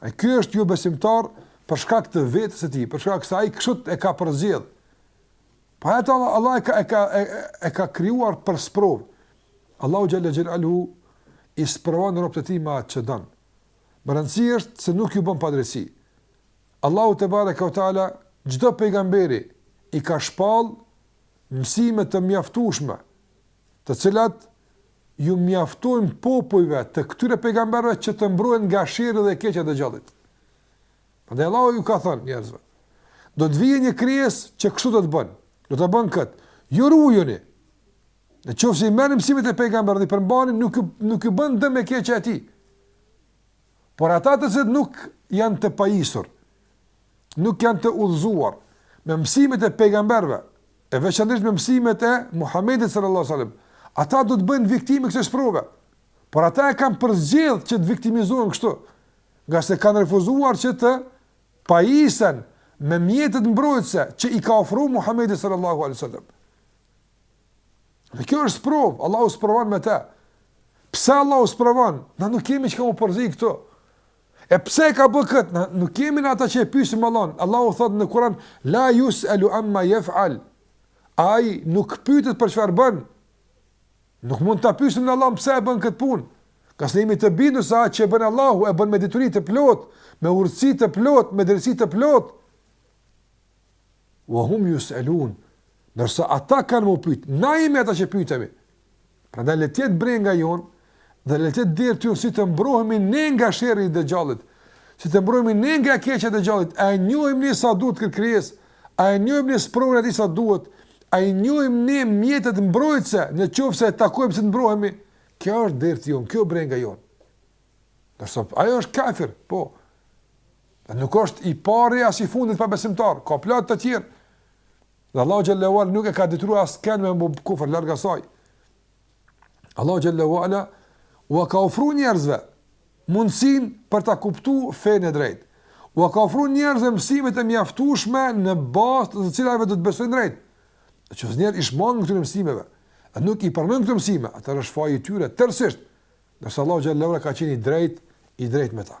E ky është jo besimtar për shkak të vetes së tij, për shkak se ai kështu e ka përzgjedh. Po atë Allah, Allah e ka e ka e, e ka krijuar për sprovë. Allahu xhelle xhelaluhu i sprovon robët e tij me atë që don. Me rëndësi është se nuk ju bën padrejtësi. Allahu tebareke ve teala çdo pejgamberi i ka shpall mësime të mjaftueshme, të cilat ju mjaftojnë popujve të këtyre pejgamberëve që të mbrohen nga sherri dhe e keqja e Dexhallit. Prandaj Allahu ju ka thënë njerëzve, do të vijë një krijesë që kështu do të bën. Do ta bën këtë. Ju rujuni. Në qoftë se i merrni mësimet e pejgamberit dhe i përmbani, nuk ju nuk ju bën dëm e keqja e tij. Por ata të cilët nuk janë të pajisur, nuk janë të udhëzuar me mësimet e pejgamberëve, e veçanërisht me mësimet e Muhamedit sallallahu alaihi wasallam, ata do të bien viktimë e kësaj sprove. Por ata e kanë përzgjedh që të viktimizohen kështu, ngase kanë refuzuar që të pajisen me mjetet mbrojtëse që i ka ofru Muhamedi sallallahu alaihi wasallam. Dhe kjo është sprovë, Allahu sprovon me te. Pse Allahu sprovon? Na nuk kemi çka me u përzi këtu. E pse ka bë këtë? Na nuk jemi ne ata që e pysim Allahun. Allahu thotë në Kuran, la jus'elu amma jef'al. Ai nuk pytet për çfarë bën. Nuk mund ta pysim ne Allahun pse e bën këtë punë. Ngase jemi të bindu se atë që e bën Allahu, e bën me dituri të plotë, me urtësi të plotë, me drejtësi të plotë. Wa hum yus'alun. Ndërsa ata kanë me u pyet, na jemi ata që pyetemi. Prandaj le të jetë brenga jonë dhe le të jetë derti jonë si të mbrohemi ne nga sherri i dexhallit. Si të mbrohemi ne nga e keqja e dexhallit. A e njohim ne sa duhet këtë krijesë? A e njohim ne sprovën e tij sa duhet? A e njohim ne mjetet mbrojtëse në qoftë se e takojmë si të mbrohemi? Kjo është derti jonë, kjo brenga jonë. Ndërsa ajo është kafir, po. Dhe nuk është i pari as i fundit pabesimtar, ka plot të tjerë. Dhe Allahu xhelle ue ala nuk e ka detyruar askën me bo kufër larg asaj. Allahu xhelle ue ala u ka ofruar njerëzve mundësin për ta kuptuar fenë e drejtë. U ka ofruar njerëzve mësimet e mjaftueshme në bazë të cilave do të besojnë drejt. Nëse njerëzit i shmangen këtyre mësimeve, nuk i pranojnë këto mësime, atëherë është faji i tyre tërësisht. Ndërsa Allahu xhelle ue ala ka qenë i drejtë, i drejtë me ta.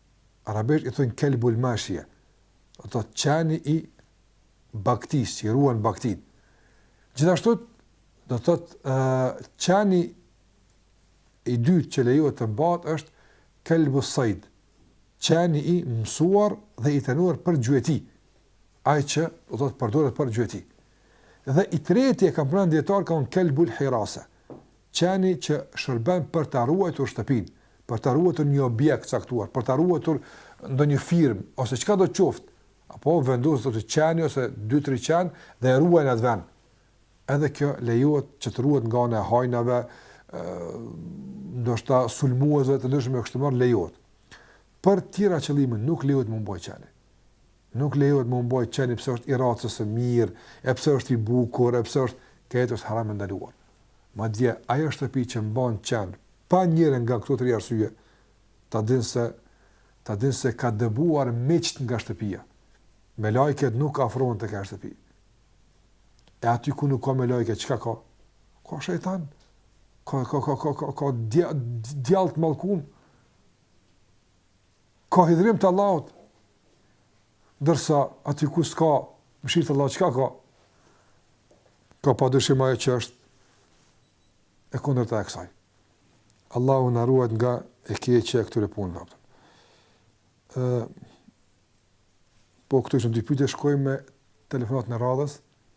arabisht i thonë kelbul mashje, do të thotë qeni i baktisë, që i ruan baktinë. Gjithashtu, do të thotë uh, qeni i dytë që lejohet të mbahet është kelbul sajd, qeni i mësuar dhe i trajnuar për gjueti, aj që do të thotë përdoret për gjueti. Dhe i treti e kanë pranu dijetarët ka qenë kelbul hirase, qeni që shërben për ta ruajtur shtëpinë, për ta ruajtur një objekt të caktuar, për ta ruajtur ndonjë firmë ose çkado qoftë, apo vendoset qeni ose dy tri qen dhe e ruajnë atë vend. Edhe kjo lejohet që të ruhet nga ana e hajnave, ë ndoshta sulmuesve të ndryshëm e kështu me radhë lejohet. Për të tjera qëllime nuk lejohet me mbajt qeni. Nuk lejohet me mbajt qeni pse është i racës së mirë, e pse është i bukur, e pse është kjo është haram e ndaluar. Madje ajo shtëpi që mban qen pa njërin nga këto tri arsye, ta din se ta din se ka dëbuar meleqtë nga shtëpia. Melaiket nuk afrohen tek ajo shtëpi. E aty ku nuk ka melaike, çka ka? Ka shejtan. Ka ka ka ka ka, ka dja, djall të mallkun. Ka hidhërim të Allahut. Ndërsa, aty ku s'ka, mëshirë të Allahut çka ka? Ka pa dyshim ajo që është e kundërta e kësaj. Allahu na ruajtë nga e keqja e këtyre punëve. Po, këtu ishin dy pyetje, shkojmë me telefonatën e radhës.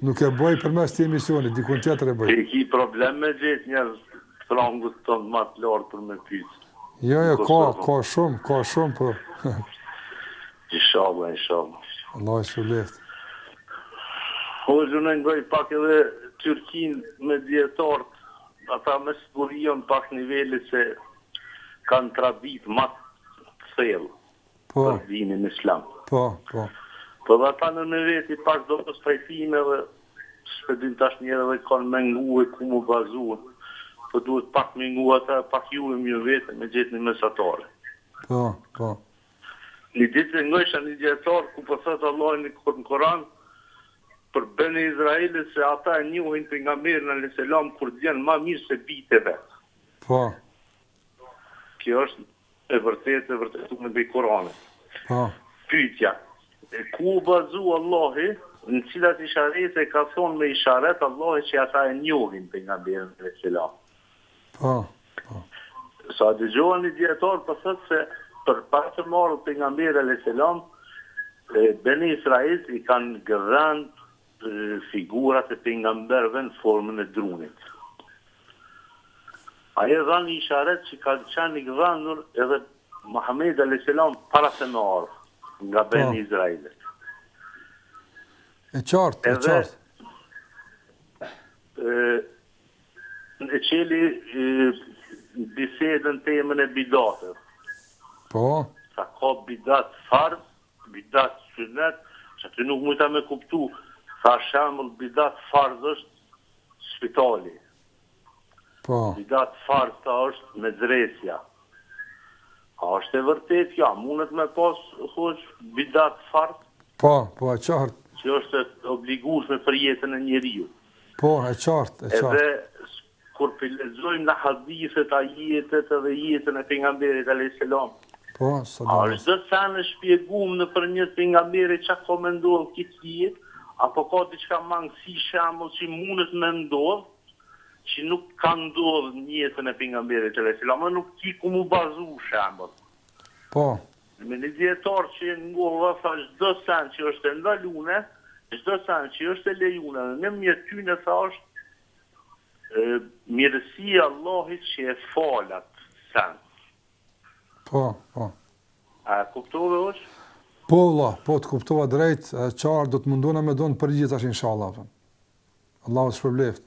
Nuk e bëj përmes këtij emisioni, dikun tjetër e bëj. Ti ki problem me gjet njerz të rangut tënd ma të lartë për me pyt. Jo jo ka ka shum ka shum po Ishalla ishalla. Allah e shpërbleftë. Hoxhë unë e ngoj pak edhe Tyrkinë me dijetarët ata me siguri janë pak nivele se kanë traditë ma të thellë. Po. Për dinin islam. Po, po. Po dhe ata në veti pas do shtrembërime dhe s'pe din tash njeri kënd me ngu e ku mu bazu. Po duhet pak me ngu ata e pak me vete me gjetë një mesatare. Po, po. Një ditë e ngojsha një dijetar ku po thotë Allahu në Kur'an për Beni Israilët se ata e njohin pejgamberin alejhi selam kur djenë ma mirë se bijtë e vet. Po. Kjo është E vërtetë e vërtetume me Kur'anin. Po. Pyetja, Ku u bazu Allahi, në cilat isharete e ka thonë me isharet Allahi që ata e njohin pejgamberin alejhi selam? Po, po. Se e dëgjova një dijetar po thotë se përpara se me ardhë pejgamberi alejhi selam, Beni Israilt i kanë gdhendë figurat e pejgamberëve në formën e drunit. Ai e dha një isharet që ka qenë i gdhendur edhe Muhamedi alejhi selam para se me ardhë nga po. Beni Izrailit. E qartë, e qartë. Në qeli bisedën temën e bidatit. Po. Tha ka bidat farz, Bidat sunnet, që aty nuk mujta me kuptu, tha shembull bidat farz është spitali. Po. Bidat farz tha është medresja. A është e vërtetë kjo? A mundet me pas hoxh bidat farz? Po, po e qartë. Që është e obligueshme për jetën e njeriut. Po, e qartë, e qartë. Edhe Kur pe lexojmë në hadithet ajetet edhe jetën e pejgamberit alejhi selam Po a është çdo sen e shpjegume nëpërmjet pejgamberit ça ka me ndodh n'kit jetë apo ka diçka mangësi shembull qi munet me ndodh qi nuk kan ndodh në jetën e pejgamberit alejhi selam edhe nuk ki ku mu bazu shembull Po. Se një dijetar qi e ngova tha çdo sen qi është e ndalune çdo sen qi është e lejune dhe nërmjet tyne tha është Mëshirë e Allahit që e fal atë sen. Po, po. A kuptove hoxh? Po vëlla, po të kuptova drejt, e qartë do të mundohna me dhon përgjigje tash inshallah. Allahu të shpërbleft.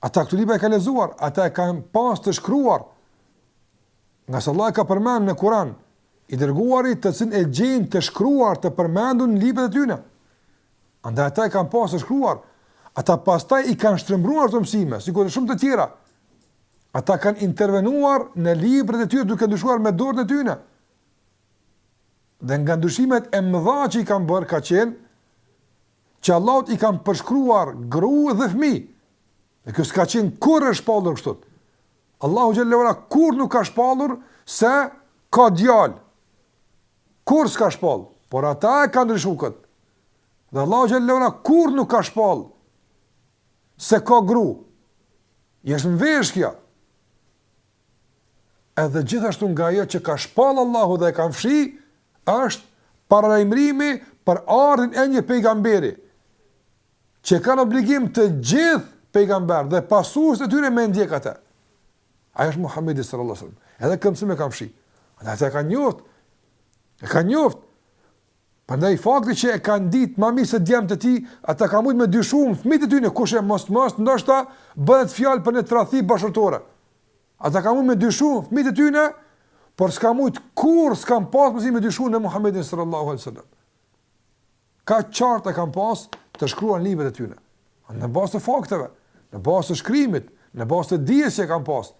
Ata këto libra e kanë lexuar, ata e kanë pas të shkruar, ngase Allahu e ka përmend në Kur'an, i dërguari të cilin e gjejnë të shkruar të përmendun në librat e tyne. Andaj ata e kanë pas të shkruar, ata pastaj i kanë shtrembruar ato mësime, sikur shumë të tjera. Ata kanë intervenuar në librat e tyre duke ndryshuar me dorën e tyne. Dhe nga ndryshimet e mëdha që i kanë bërë, ka qenë, që Allahut ia kanë përshkruar gru dhe fmi, e kjo s'ka qenë kurrë e shpallur kështu. Allahu Xhelle ve ala kurrë nuk ka shpallur se ka djal, kurrë s'ka shpall, por ata e kanë ndryshu këtë. Dhe Allahu Xhelle ve ala kurrë nuk ka shpall se ka gru, është në vesh kjo, Edhe gjithashtu nga ajo që ka shpall Allahu dhe e kanë fshi, është paralajmërimi për ardhjen e një pejgamberi që e kanë obligim të gjithë pejgamberët dhe pasuesit e tyre me e ndjek atë. Ai është Muhamedi sallallahu alaihi wasallam. Edhe kët mësim e kanë fshi. Ata e kanë njoft. E kanë njoft. Prandaj fakti që e kanë ditë ma mirë se djemtë e tij, ata kanë mujtë me dyshu në fëmijët e tyre, kush e di mos mos ndoshta bëhet fjalë për një tradhti bashkëshortore. Ata kanë mujtë me dyshu në fëmijët e tyre, por s'kanë mujtë kurrë s'kanë pas mundësi me dyshu në Muhammedin sallallahu alaihi wasallam. Kaq qartë e kanë pas të shkruar në librat e tyre. Në bazë të fakteve, në bazë të shkrimit, në bazë të dijes që kanë pas.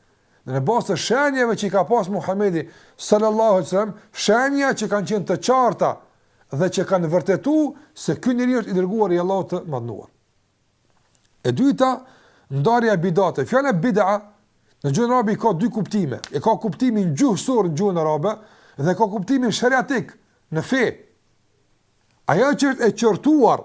Dhe në bazë të shenjave që i ka pas Muhamedi sallallahu alejhi ve sellem, shenja që kanë qenë të qarta dhe që kanë vërtetuar se ky njeri është i dërguar i Allahut të madhëruar. E dyta, ndarja e bidateve. Fjala bid'a në gjuhën arabe ka dy kuptime. E ka kuptimin gjuhësor në gjuhën arabe dhe ka kuptimin shariatik në fe. Ajo që është e qortuar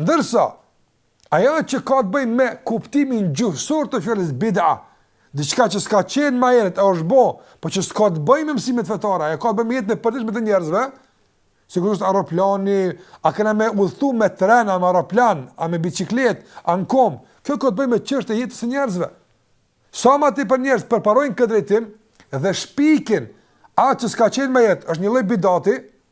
Ndërsa, ajo që ka të bëjë me kuptimin gjuhësor të fjalës bid'a, diçka që s'ka qenë më herët, e është bërë, por që s'ka të bëjë me mësimet fetare, ajo ka të bëjë me jetën e përditshme të njerëzve, sikur është aeroplani, a kena me udhëtu me tren, a me aeroplan, a me biçiklet, a në kom, kjo ka të bëjë me çështje të jetës së njerëzve. Sa më tepër njerëz përparojnë këtë drejtim dhe shpikin atë që s'ka qenë më herët, është një lloj bidati,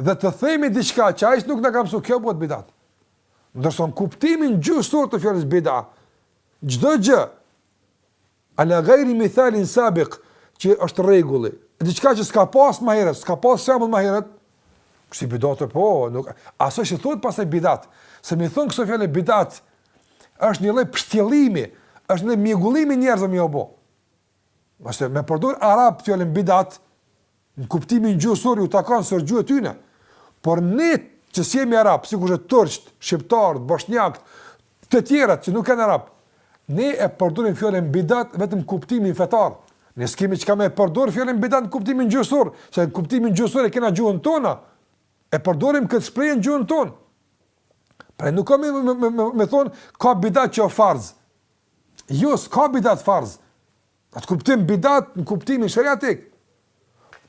dhe të themi diçka që ai nuk na ka mësuar, kjo bëhet bidat. Ndërsa në kuptimin gjuhësor të fjalës bid'a, çdo gjë ala ghairi mithalin sabiq që është rregulli, diçka që s'ka pas më herët, s'ka pas shembull më herët, kësi bidate po, nuk asoj që thotë pasaj bidat, se me i thon kësaj fjale bidat është një lloj pshtjellimi, është një lloj mjegullimi njerëzve, apo. Nëse e përdor arabi fjalën bidat, në kuptimin gjuhësor u takon se është gjuha e tyne, por ne që s'jemi arab, sikurse turqit, shqiptarët, boshnjakët, të tjerët që nuk jena arab, ne e përdorim fjalën bidat vetëm në kuptimin fetar, ne s'kemi çka me e përdur fjalën bidat në kuptimin gjuhësor, se në kuptimin gjuhësor e kena gjuhën tonë, e përdorim këtë shprehje në gjuhën tonë, Pra nuk kemi me, me, me, me thonë, ka bidat që o farz, Jo, s'ka bidat farz. Në atë kuptim bidat, në kuptimin sheriatik.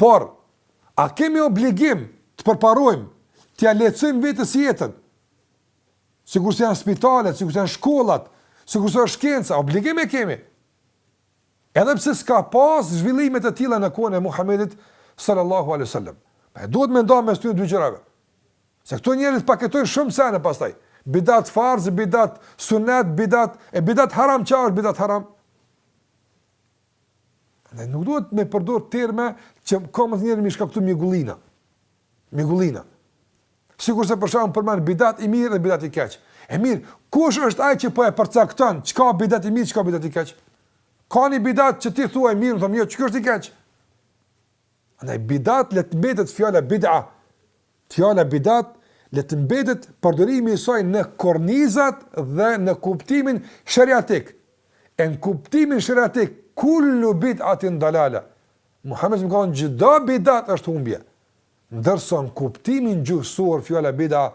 Por, a kemi obligim të përparojmë, t'ia lehtësojmë vetes jetën, sikurse janë spitalet, sikurse janë shkollat, sikurse është shkenca, obligim e kemi. Edhe pse s'ka pas zhvillime të tilla në kohën e Muhamedit sallallahu alejhi wasallam. Pra duhet me nda mes këtyre dy gjërave. Se këto njerëz paketojnë shumë sene pastaj. Bidat farz, bidat sunet, bidat e bidat haram çka është bidat haram? Ne nuk duhet me përdor terme që ka me njerëz me shkaktu mjegullina. Mjegullina. Sikurse për shembull përmend bidat i mirë dhe bidat i keq. E mirë, kush është ai që po e përcakton çka bidat i mirë, çka bidat i keq? Ka një bidat që ti thua i mirë, thonë jo, që është i keq? Andaj bidat le të mbetet fjala bid'a. Fjala bidat le të mbetet përdorimi i saj në kornizat dhe në kuptimin sheriatik. E në kuptimin sheriatik kullu bid'atin dalala. Muhamedi ka thënë çdo bidat është humbje. Ndërsa në kuptimin gjuhësor fjala bida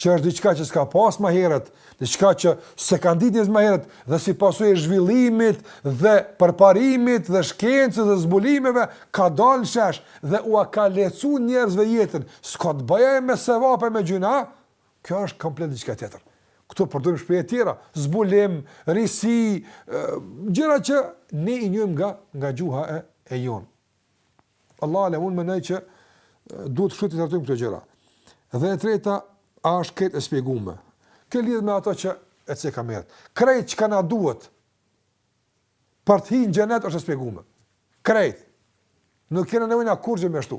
që është diçka që s'ka pas më herët, diçka që s'e kanë dit njerëzit më herët dhe si pasojë e zhvillimit dhe përparimit dhe shkencës dhe zbulimeve ka dalë në shesh dhe ua ka lehtësuar njerëzve jetën, s'ka të bëjë me sevap e me gjynah, Kjo është komplet diçka tjetër. Këtu përdorim shprehje të tjera, zbulim, risi, gjëra që ne i njohim nga nga gjuha e e jonë. Allahu alem, unë mendoj që duhet shumë të trajtojmë këto gjëra. Dhe e treta, a është krejt e shpjegume? Kjo lidhet me atë që e ceka ma herët. Krejt çka na duhet, për të hi në xhenet është e shpjegume. Krejt. Nuk kena nevojë na kurgjë me shtu.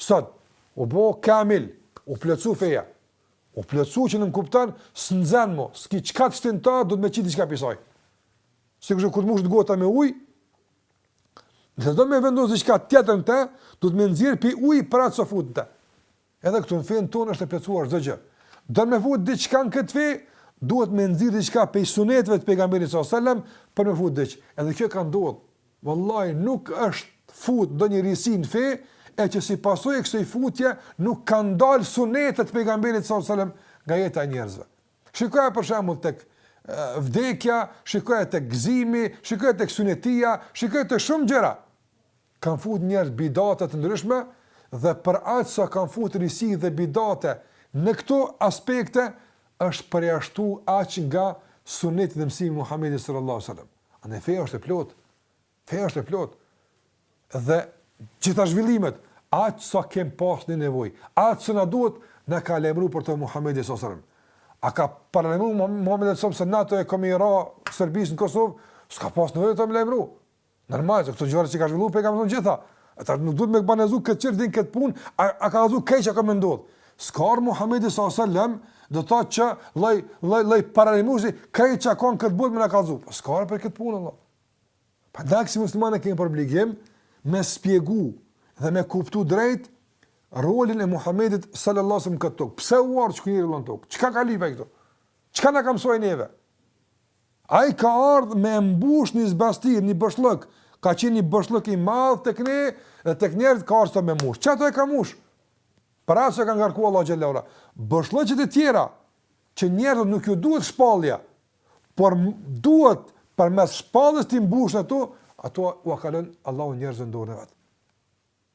Sot, u bo kamil, u plotësu feja. U plotësu çka nënkupton, s'nxen mo, s'ki çka të shtin aty, duhet me qit diçka pi saj. Si kështu, kur të mushet gota me uj, nëse do me vendos diçka tjetër në te, duhet me nxjerr pi ujit për atë me fut në te. Edhe këtu në fenë tonë është e plotësuar çdo gjë. Do me fut diçka në këtë fe, duhet me nxjerr diçka pej suneteve të pejgamberit s.a.s. për me fut diç. Edhe kjo ka ndodhë. Vallahi nuk është fut ndonjë risi në fe e që si pasojë e kësaj futje nuk kanë dalë sunetet e Pejgamberit sallallahu alajhi wasallam nga jeta e njerëzve. Shikoje për shembull tek vdekja, shikoje tek gëzimi, shikoje tek sunetia, shikoje tek shumë gjëra. Kanë fut njerëzit bidate të ndryshme dhe për aq sa kanë fut risi dhe bidate në këto aspekte është përjashtuar aq nga suneti dhe mësimi i Muhamedit sallallahu alajhi wasallam. Ana feja është e plotë. Feja është e plotë. Dhe gjitha zhvillimet, aq sa kem pas nevojë, aq sa na duhet, na ka lajmru për to Muhammedi s.a.s. A ka paralajmru Muhammedi s.a.s. se NATO-ja ka me i ra Serbis në Kosovë, s'ka pas nevojë të më lajmru. Normal, se këto gjëra që ka zhvillu, p'e kam gjitha. Atëherë nuk duhet me banezu këtë çertin këtë punë, a, a ka kallzu krejt çka ka me ndodhë. S'ka ardh Muhammedi s.a.s. do të thotë që lloj, lloj, lloj paralajmruesi krejt çka ka në këtë botë me na kallzu. Po s'ka ardh për këtë punë, Allah. Pra ne si muslimanë kemi për obligim me shpjegu dhe me kuptu drejt rolin e Muhammedit s.a.s. në këtë tokë. Pse u ardh ky njeri në tokë? Çka ka lyp ai këtu? Çka na ka mësu neve? Ai ka ardhë me e mbushë një zbrastirë, një boshllëk, ka qenë një boshllëk i madhë tek ne dhe tek njerëzit ka ardhë me mbushë. Qato e ka mbushë. Për atë që ka ngarkuar Allahu xhelle ve ala. Boshllëqet e tjera që njerëzve nuk ju duhet shpallja, por duhet përmes shpalljes t'i mbushni ato, ato ua ka lënë Allahu njerëzve në dorën e vet.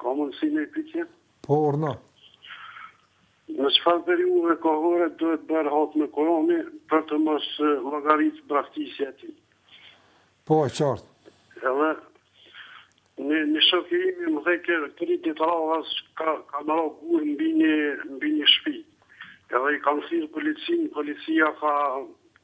Ka mundësi naj pytje? Po urdhno. Në çfarë periudhe kohore duhet bërë hatme Kurani për të mos llogaritë braktisja e tij? Po e qartë. Edhe një një shok i imi më the ke tri ditë radhash ka ka ra gurë mbi një mbi një shpi edhe i kanë thirr policinë policia ka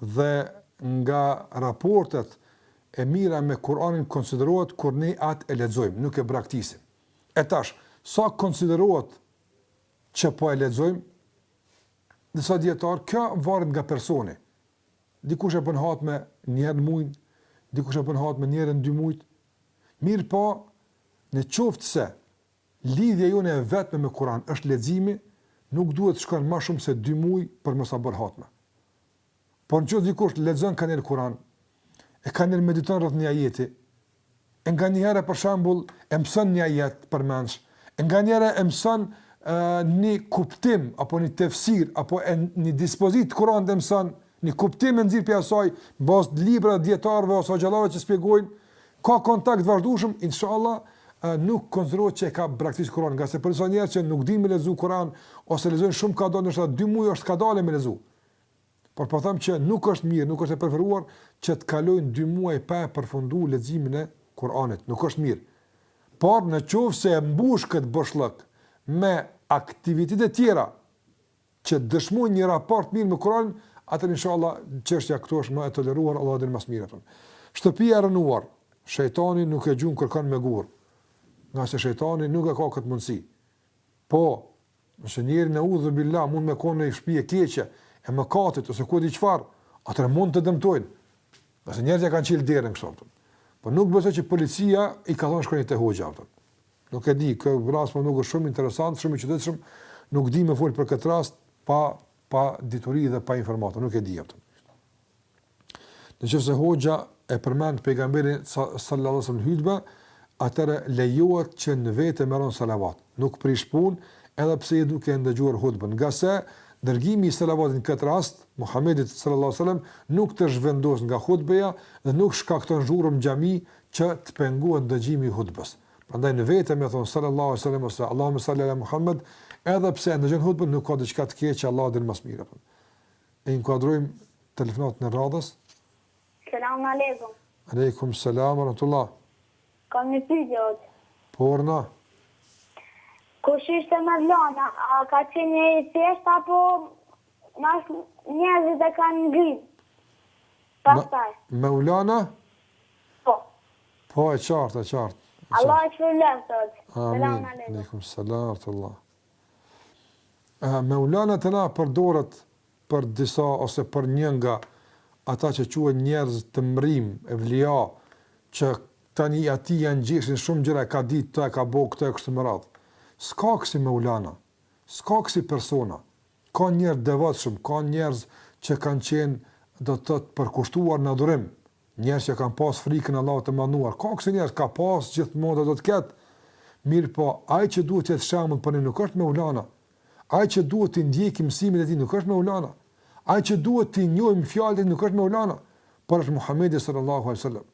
Dhe nga raportet e mira me Kur'anin konsiderohet kur ne atë e lexojmë, nuk e braktisim. E tash, sa konsiderohet që po e lexojmë? Disa dietar, kjo varet nga personi. Dikush e bën hatme një herë në muaj, dikush e bën hatme një herë në dy muaj. Mirëpo, në qoftë se Lidhja jonë e vetme me Kuran është leximi, nuk duhet të shkon më shumë se dy muaj për mos e bërë hatme. Por nëse dikush lexon kanjëherë Kuran, e kanjëherë mediton rreth një ajeti, e nganjëherë për shembull e mëson një ajet përmendsh, e nganjëherë e mëson një kuptim apo një tefsir apo një dispozitë të Kuranit e mëson, një kuptim e nxjerr prej saj, bazë të librave të dietarëve ose hoxhallarëve që shpjegojnë, Ka kontakt të vazhdueshëm, inshallah, nuk konsiderohet që e ka braktis Kur'anin, ngase për disa njerëz që nuk dinë me lexu Kur'an ose lexojnë shumë kadalë ndoshta dy muaj është kadalë me lexu. Por po them që nuk është mirë, nuk është e preferuar që të kalojnë dy muaj pa e përfundu leximin e Kur'anit, nuk është mirë. Por në qoftë se e mbush këtë boshllëk me aktivitete tjera, që dëshmojnë një raport të mirë me Kur'anin, atëherë inshallah çështja këtu është më e toleruar, Allahu e din më së miri atë. Shtëpia e rrënuar, shejtani nuk e gjun kërkan me gurë, ngase shejtani nuk e ka këtë mundësi. Po, nëse njëri neudhubillah mund me konë një shtëpi e keqe, e mëkatit ose ku di çfarë, atëherë mund të dëmtojnë. Ngase njerëzit ia kanë çel derën këtu. Po nuk besoj që policia i ka thënë shkoni te hoxha atë. Nuk e di, ky rast më duket shumë interesant, shumë i çuditshëm. Nuk di me fol për këtë rast pa pa dituri dhe pa informata, nuk e di atë. Në qoftë se hoxha e përmend pejgamberin sallallahu sallam hutbe, atëherë lejohet që në vete me ra në salavat. Nuk prish punë, edhe pse je duke e ndëgjuar hutbën. Ngase dërgimi i salavatit në këtë rast, Muhammedit sallallahu sallam, nuk të zhvendos nga hutbeja dhe nuk shkakton zhurmë në xhami që të pengohet ndëgjimi i hutbës. Prandaj në vete me thonë Sallallahu alejhi ve sellem ose Allahumme salli ala Muhammed, edhe pse e ndëgjon hutbën nuk ka diçka të keqe, Allahu din më së miri. E inkuadrojmë telefonatën e radhës. Selam alejkum. Alejkum selam wa rahmetullah. Kam një pyetje hoxhë. Po urdhno. Kush ishte Mevlana? A ka qenë një i thjeshtë apo mas njerëzit e kanë ngrit? Pastaj. Meulana? Po. Po, e qartë, e qartë. Allahu të shpërbleftë, hoxhë. Amin. Selam aleikum. Aleikum, selam wa rahmetullah. Meulana te na përdoret për disa ose për një nga ata që quhen njerëz të mrrimë, evlija, që tani atij ia ngjesin shumë gjëra e ka ditë këtë, e ka bo këtë e kështu me radhë. S'ka kësi meulana, s'ka kësi persona, Ka njerëz të devotshëm, ka njerëz që kanë qenë, do të thotë, të përkushtuar në adhurim, njerëz që kanë pasë frikën e Allahut të Madhënuar. Ka kësi njerëz, ka pasë, gjithmonë dhe do të ketë. Mirëpo, ai që duhet të jetë shembull për ne nuk është Mevlana. Ai që duhet t'i ndjekim mësimet e tij nuk është Mevlana. Ai që duhet t'i njohim fjalët e tij nuk është Mevlana, por është Muhamedi sallallahu alaihi wasallam.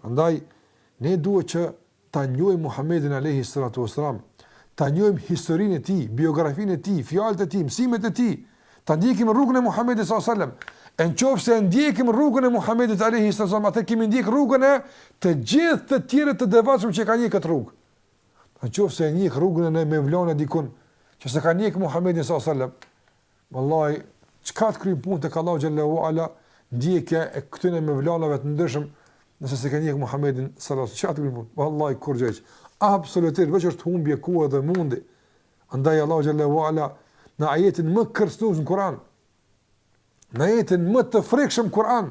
Prandaj ne duhet që ta njohim Muhamedin alejhi salatu ue selam, ta njohim historinë e tij, biografinë e tij, fjalët e tij, mësimet e tij, ta ndjekim rrugën e Muhamedit sallallahu alejhi wasallam. E në qoftë se e ndjekim rrugën e Muhammedit alejhi selam, atëherë kemi ndjek rrugën e të gjithë të tjerëve të devotshëm që kanë ndjek këtë rrugë. Në qoftë se e ndjek rrugën e një mevlane dikun, që s'e ka ndjek Muhammedin alejhi selam, Vallai çka të kryn punë tek Allahu xhelle ue ala ndjekja e këtyre mevlanave të ndryshëm nëse s'e ke ndjek Muhamedin sallallahu alaihi wasallam çka të kryn punë vallai kurrgjë absolutisht veç është humbje kohe dhe mundi andaj Allahu xhelle ue ala në ajetin më kërcënues në Kur'an në ajetin më të frikshëm në Kur'an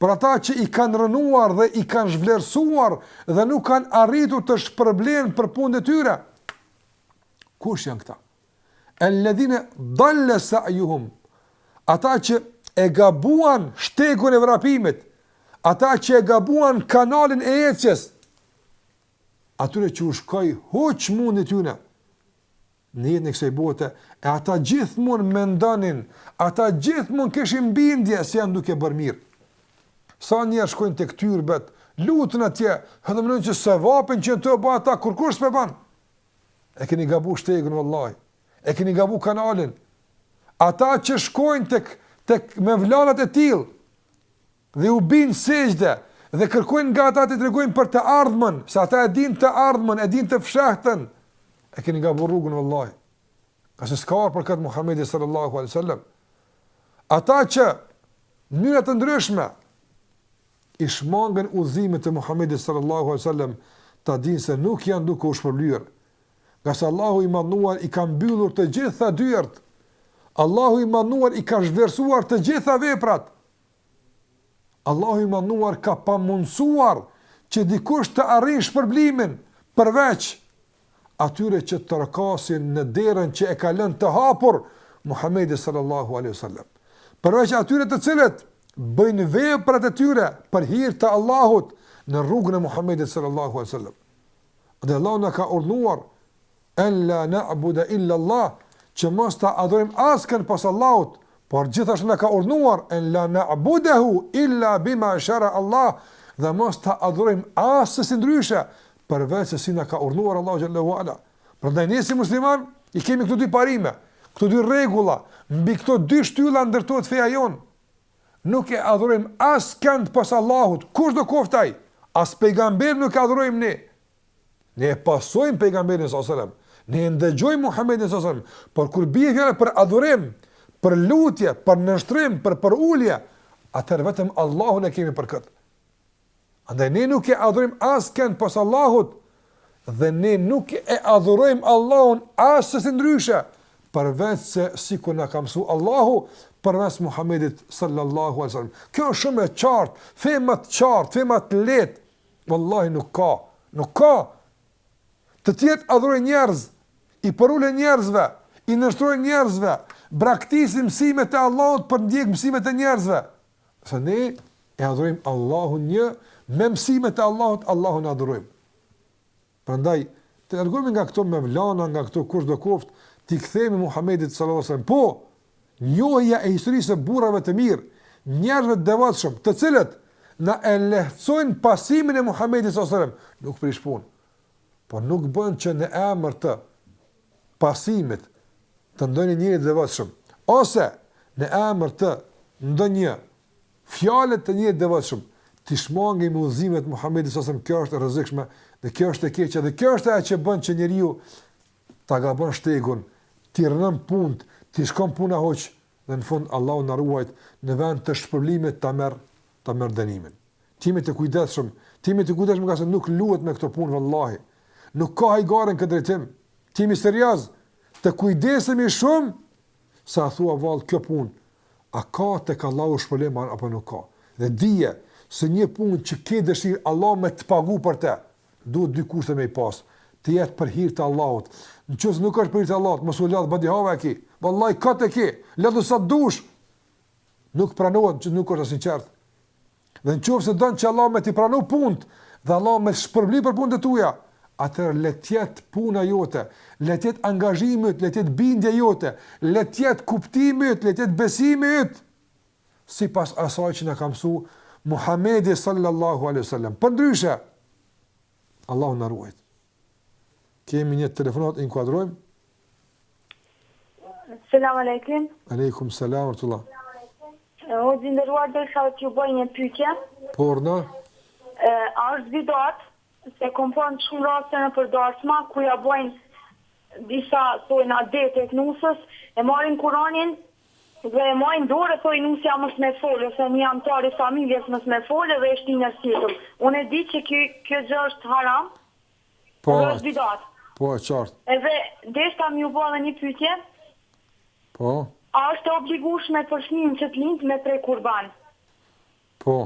për ata që i kanë rënuar dhe i kanë zhvlerësuar dhe nuk kanë arritur të shpërblehen për punët e tyre. Kush janë këta? Elledhine dalle sa'juhum, ata që e gabuan shtegun e vrapimit, ata që e gabuan kanalin e ecjes, atyre që u shkoi huq mundi i tyne, në jetën e kësaj bote, e ata gjithmonë mendonin, ata gjithmonë kishin bindje se janë duke bërë mirë. Sa njerëz shkojnë tek tyrbet, luten atje, edhe menon që sevapin që jan tu ba ata kurkush s'e ban. E keni gabu shtegun vallahi. E keni gabu kanalin. Ata që shkojnë tek tek mevlanat e tillë, Dhe u bien sexhde, dhe kërkojnë nga ata t'u tregojnë për të ardhmen, se ata e dinë të ardhmen, e dinë të fshehtën. E keni gabu rrugën vallahi. Ka skarë për këtë Muhamedi sallallahu alaihi wasallam. Ata që në mënyra të ndryshme i shmangen udhëzimit të Muhamedit sallallahu alaihi wasallam, ta dinë se nuk janë duke u shpërblyer. Ngase Allahu i madhnuar i ka mbyllur të gjitha dyert. Allahu i madhnuar i ka zhvlerësuar të gjitha veprat. Allahu i Madhnuar ka pamundësuar që dikush të arrijë shpërblimin përveç atyre që trokasin në derën që e ka lënë të hapur Muhamedi sallallahu alaihi wasallam. Përveç atyre të cilët bëjnë veprat e tyre për hir të Allahut në rrugën e Muhamedit sallallahu alaihi wasallam. Dhe Allahu na ka urdhnuar En la na'bude illa Allah, që mos ta adhurojmë askënd pos Allahut, por gjithashtu na ka urdhnuar, En la na'budehu illa bima shara'a Allah, dhe mos ta adhurojmë assesi ndryshe, përveç se si na ka urdhnuar Allahu xhelle ue ala. Prandaj ne si muslimanë i kemi këto dy parime, këto dy rregulla, mbi këto dy shtylla ndërtohet feja jonë. Nuk e adhurojmë askënd pos Allahut, kushdo koftë ai. As pejgamber nuk e adhurojmë ne. Ne e pasojmë pejgamberin sallallahu alajhi wasallam, ne e ndëgjojmë Muhamedin sallallahu alajhi wasallam, por kur bie fjala për adhurim, për lutje, për nënshtrim, për përulje, atëherë vetëm Allahun e kemi për këtë. Andaj ne nuk e adhurojmë askënd pos Allahut dhe ne nuk e adhurojmë Allahun assesi ndryshe, përveç se sikur na ka msu Allahu përmes Muhamedit sallallahu alajhi wasallam. Kjo është shumë e qartë, fe ma të qartë, fe ma të lehtë Wallahi nuk ka, nuk ka! Të tjerët adhurojnë njerëz, i përulen njerëzve, i nënshtrohen njerëzve, braktisin mësimet e Allahut për t'ndjek mësimet e njerëzve. Sa ne e adhurojmë Allahun një me mësimet e Allahut, Allahun e adhurojmë. Prandaj, të largohemi nga këto mevlana, nga këto kushdokoft, t'i kthehemi Muhamedit sallallahu alejhi ve sellem. Po, njohja e historisë së burrave të mirë, njerëzve të devotshëm, të cilët na e lehtësojnë pasimin e Muhamedit sallallahu alejhi ve sellem, nuk prish punë. Po nuk bën që në emër të pasimit të ndonjë njeri të devotshëm ose në emër të ndonjë fjale të njeriut të devotshëm, t'i shmangim udhëzimet e Muhamedit sallallahu alejhi ve sellem, kjo është e rrezikshme dhe kjo është e keqja dhe kjo është ajo që bën që njeriu ta gabon shtegun, t'i rrënon punt, t'i shkon puna huq dhe në fund Allahu na ruajt në vend të shpërblimit ta merr ta merr dënimin. Të jemi të kujdesshëm, të jemi të kujdesshëm ngase nuk luhet me këto punë vallahi. Nuk ka hajgare në këtë drejtim. Të jemi serioz, të kujdesemi shumë se a thua vallë kjo punë, a ka tek Allahu shpërblim apo nuk ka. Dhe dije se një punë që ke dëshirë Allahu me të pagu për te, duhet dy kushte me i pas, të jetë për hir të Allahut. Nëse nuk është për hir të Allahut, mos u lodh badihava, e ki. Vallahi, kot e ki, lodhu sa t'dush. Nuk pranohet që nuk është i sinqert. Dhe në qofë se don që Allah me t'i pranu punët, dhe Allah me t'shpërbly për punët e tuja, atër le t'jet puna jote, le t'jet angazhimi yt, le t'jet bindja jote, le t'jet kuptimi yt, le t'jet besimi yt, sipas asaj që na ka msu, Muhamedi sallallahu alejhi ve sellem. Përndryshe, Allahu na ruajt. Kemi një telefonatë, e inkuadrojmë. Selam aleikum. Aleikum selam ve rahmetullah. Hoxhë i nderuar, deshta t'ju bëj një pyetje. Po, urdhno? Ë, a është bidat se kom pa në shumë raste në për darsma ku ja bëjnë disa thojnë adetet e nuses e marrin Kur'anin Dhe e majnë n'dorë e thojnë nusja mos me folë ose një antar i familjes mos me folë dhe e shtin e sipër. Unë e di që kjo kjo gjë është haram Po dhe është bidat. Po e qartë. Edhe deshta me ju bo edhe një pyetje, Po. a është e obligueshme për fëmin që të lind me pre kurban? Po,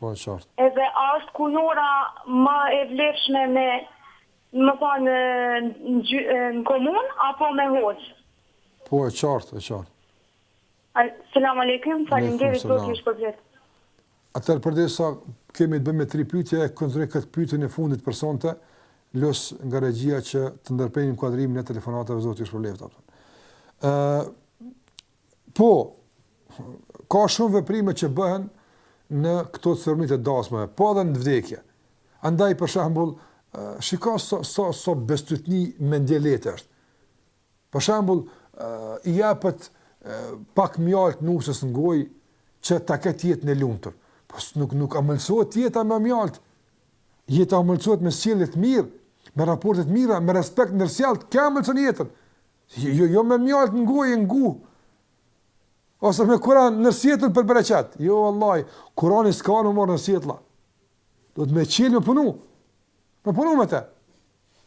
po e qartë. Edhe a është kunora ma e vlefshme me, do të thonë, në komunë apo me hoxhë? Po e qartë, e qartë. Selam alejkum, faleminderit zoti ju shpërbleft. Atëherë përderisa kemi të bëjmë me tri pyetje, e konsideroj këtë pyetjen e fundit për sonte, lus nga regjia që të ndërpren inkuadrimin e telefonatave zoti ju shpërbleft. Ë Po, ka shumë veprime që bëhen në këto ceremonitë e dasmave, po edhe në vdekje. Andaj, për shembull, shiko sa, sa, sa bestytni me mend e lehtë është. Për shembull, i jepet pak mjaltë nuses në gojë që ta ketë jetën e lumtur. Po nuk, nuk ëmbëlsohet jeta me mjaltë. Jeta ëmbëlsohet me sjellje t'mirë, me raporte t'mira, me respekt ndërsjellë, ky e ëmbëlson jetën. Jo, jo, jo me mjaltë në gojë, në gu. Ose me Kuran nën sjetull për bereqet. Jo, vallah, Kurani s'ka me u marrë nën sjetulla. Do me e çilë me punu. Me punu me te.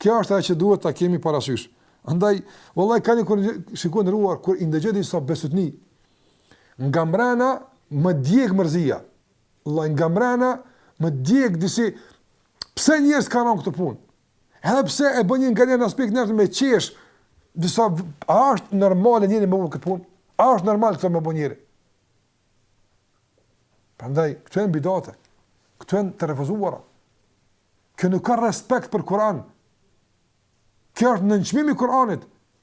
Kjo është ajo që duhet të kemi parasysh. Andaj, vallah, nganjëherë shikues të nderuar, kur i ndëgjoj disa bestytni. Nga mrena, më djeg mërzia. Vallah, nga mrena, më djeg disi... Pse njerëzit e bojnë këtë punë? Edhe pse e bën njeri nganjëherë në aspekt njerin me qesh, disa, a është normale njeri me bo këtë punë? A është normal këto me bo njeri? Prandaj, këto janë bidate, këto janë të refuzuara. Kjo nuk ka respekt për Kur'an. Kjo është nënçmim i Kur'anit.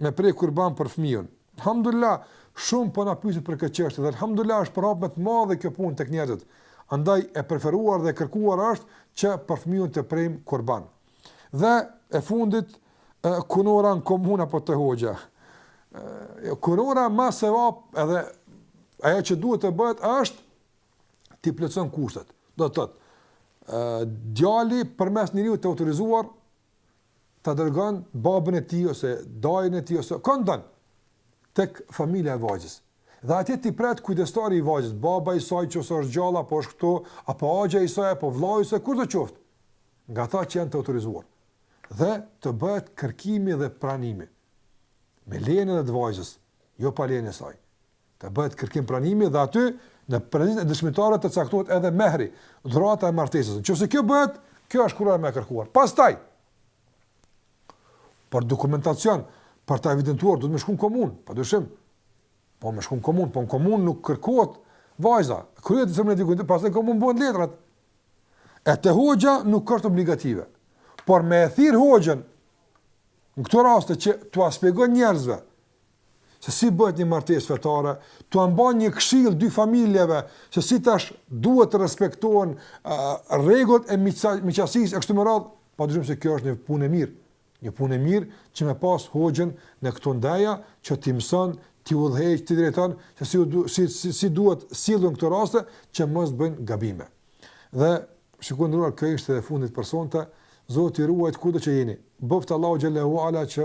me pre kurban për fëmijën. Alhamdulillah, shumë po na pyesin për këtë çështje. Alhamdulillah është përhapë me të madhe kjo punë tek njerëzit. Andaj e preferuar dhe e kërkuar është që për fëmijën të prejmë kurban. Dhe e fundit kurora në komunë apo te hoxha. Kurora ma sevap edhe ajo që duhet të bëhet është t'i plotëson kushtet. Do të thotë, ë, djali përmes njeriu të autorizuar ta dërgon babën e tij ose dajën e tij ose kënd don tek familja e vajzës. Dhe atje t'i pret kujdestari i vajzës, baba i saj qëse është gjallë apo është këtu, apo axha i saj apo vllau i saj kush do qoftë, nga ata që janë të autorizuar. Dhe të bëhet kërkimi dhe pranimi me lejen edhe të vajzës, jo pa lejen e saj. Të bëhet kërkim pranimi dhe aty në prezencën e dëshmitarëve të caktohet edhe mehri, dhurata e martesës. Nëse kjo bëhet, kjo është kurora më e kërkuar. Pastaj për dokumentacion, për ta evidentuar duhet me shku në komunë, padyshim. Po me shku në komunë, po në komunë nuk kërkohet vajza. Kryhet së pari diku, pastaj komuna bën letrat. E te hoxha nuk është obligative. Por me e thirr hoxhën në këto raste që t'ua shpjegoj njerëzve se si bëhet një martesë fetare, t'ua mban një këshillë dy familjeve se si tash duhet të respektohen rregullat e miqësisë e kështu me radhë, padyshim se kjo është një punë e mirë, një punë e mirë që me pas hoxhën në këto ndeja që t'i mëson, t'i udhëheq, t'i drejton se si du, si, si, si duhet sillur në këto raste që mos të bëjnë gabime. Dhe shikues të nderuar kjo ishte e fundit për sonte. Zoti u ruajtë kudo që jeni. Bëftë Allahu xhelle ue ala që